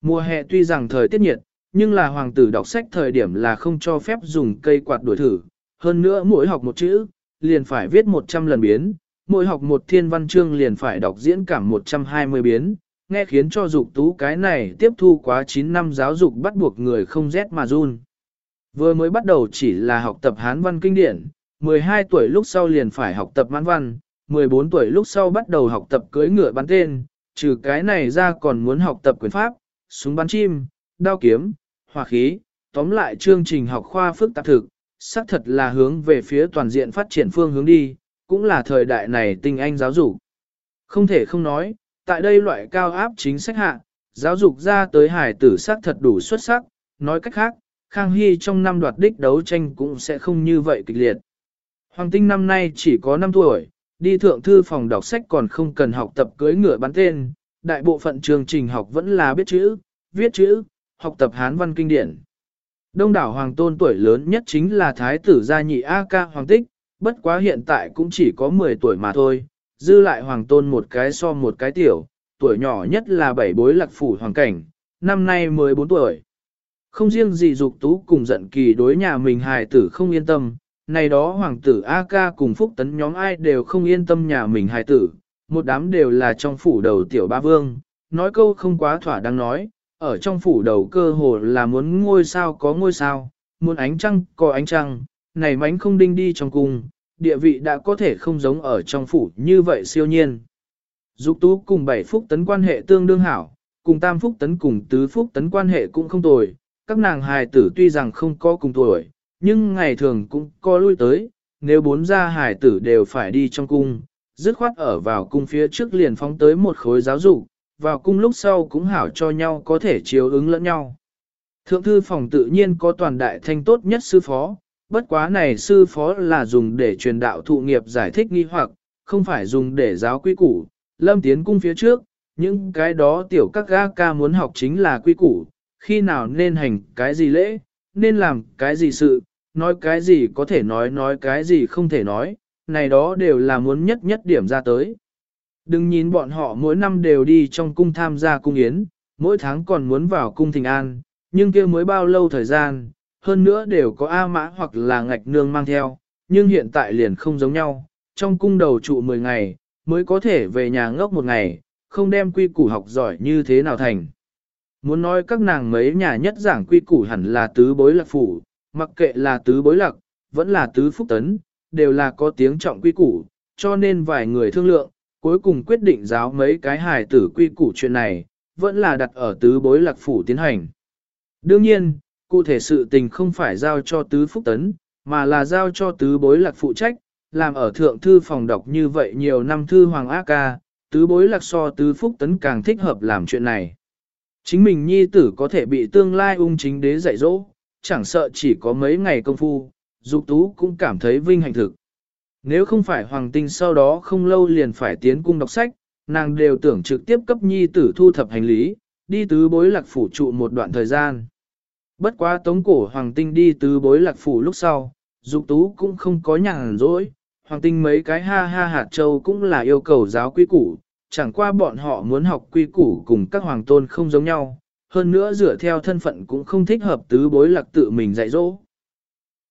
Mùa hè tuy rằng thời tiết nhiệt, nhưng là hoàng tử đọc sách thời điểm là không cho phép dùng cây quạt đuổi thử, hơn nữa mỗi học một chữ, liền phải viết 100 lần biến, mỗi học một thiên văn chương liền phải đọc diễn cảm 120 biến, nghe khiến cho dục tú cái này tiếp thu quá 9 năm giáo dục bắt buộc người không rét mà run. Vừa mới bắt đầu chỉ là học tập Hán văn kinh điển, 12 tuổi lúc sau liền phải học tập mãn văn, 14 tuổi lúc sau bắt đầu học tập cưới ngựa bắn tên, trừ cái này ra còn muốn học tập quyền pháp, súng bắn chim, đao kiếm, hỏa khí, tóm lại chương trình học khoa phức tạp thực, xác thật là hướng về phía toàn diện phát triển phương hướng đi, cũng là thời đại này tinh anh giáo dục. Không thể không nói, tại đây loại cao áp chính sách hạ, giáo dục ra tới hải tử xác thật đủ xuất sắc, nói cách khác, Khang Hy trong năm đoạt đích đấu tranh cũng sẽ không như vậy kịch liệt. Hoàng tinh năm nay chỉ có 5 tuổi, đi thượng thư phòng đọc sách còn không cần học tập cưới ngựa bắn tên, đại bộ phận chương trình học vẫn là biết chữ, viết chữ, học tập Hán văn kinh điển. Đông đảo hoàng tôn tuổi lớn nhất chính là thái tử gia nhị A ca hoàng tích, bất quá hiện tại cũng chỉ có 10 tuổi mà thôi, dư lại hoàng tôn một cái so một cái tiểu, tuổi nhỏ nhất là bảy bối lạc phủ hoàng cảnh, năm nay 14 tuổi. Không riêng gì dục tú cùng giận kỳ đối nhà mình hài tử không yên tâm, này đó hoàng tử A ca cùng phúc tấn nhóm ai đều không yên tâm nhà mình hài tử, một đám đều là trong phủ đầu tiểu ba vương, nói câu không quá thỏa đáng nói, ở trong phủ đầu cơ hồ là muốn ngôi sao có ngôi sao, muốn ánh trăng có ánh trăng, này mánh không đinh đi trong cung, địa vị đã có thể không giống ở trong phủ như vậy siêu nhiên. Dục tú cùng bảy phúc tấn quan hệ tương đương hảo, cùng tam phúc tấn cùng tứ phúc tấn quan hệ cũng không tồi, các nàng hài tử tuy rằng không có cùng tuổi, nhưng ngày thường cũng có lui tới, nếu bốn gia hải tử đều phải đi trong cung, dứt khoát ở vào cung phía trước liền phóng tới một khối giáo dục, vào cung lúc sau cũng hảo cho nhau có thể chiếu ứng lẫn nhau. Thượng thư phòng tự nhiên có toàn đại thanh tốt nhất sư phó, bất quá này sư phó là dùng để truyền đạo thụ nghiệp giải thích nghi hoặc, không phải dùng để giáo quy củ. Lâm tiến cung phía trước, những cái đó tiểu các ga ca muốn học chính là quy củ, khi nào nên hành cái gì lễ, nên làm cái gì sự, nói cái gì có thể nói nói cái gì không thể nói, này đó đều là muốn nhất nhất điểm ra tới. Đừng nhìn bọn họ mỗi năm đều đi trong cung tham gia cung yến, mỗi tháng còn muốn vào cung thình an, nhưng kia mới bao lâu thời gian, hơn nữa đều có A mã hoặc là ngạch nương mang theo, nhưng hiện tại liền không giống nhau, trong cung đầu trụ 10 ngày, mới có thể về nhà ngốc một ngày, không đem quy củ học giỏi như thế nào thành. Muốn nói các nàng mấy nhà nhất giảng quy củ hẳn là tứ bối lạc phủ, mặc kệ là tứ bối lạc, vẫn là tứ phúc tấn, đều là có tiếng trọng quy củ, cho nên vài người thương lượng, cuối cùng quyết định giáo mấy cái hài tử quy củ chuyện này, vẫn là đặt ở tứ bối lạc phủ tiến hành. Đương nhiên, cụ thể sự tình không phải giao cho tứ phúc tấn, mà là giao cho tứ bối lạc phụ trách, làm ở thượng thư phòng đọc như vậy nhiều năm thư hoàng ác ca, tứ bối lạc so tứ phúc tấn càng thích hợp làm chuyện này. Chính mình nhi tử có thể bị tương lai ung chính đế dạy dỗ, chẳng sợ chỉ có mấy ngày công phu, dục tú cũng cảm thấy vinh hạnh thực. Nếu không phải hoàng tinh sau đó không lâu liền phải tiến cung đọc sách, nàng đều tưởng trực tiếp cấp nhi tử thu thập hành lý, đi tứ bối lạc phủ trụ một đoạn thời gian. Bất quá tống cổ hoàng tinh đi tứ bối lạc phủ lúc sau, dục tú cũng không có nhàn rỗi, hoàng tinh mấy cái ha ha hạt châu cũng là yêu cầu giáo quý củ, chẳng qua bọn họ muốn học quy củ cùng các hoàng tôn không giống nhau, hơn nữa dựa theo thân phận cũng không thích hợp tứ bối lạc tự mình dạy dỗ.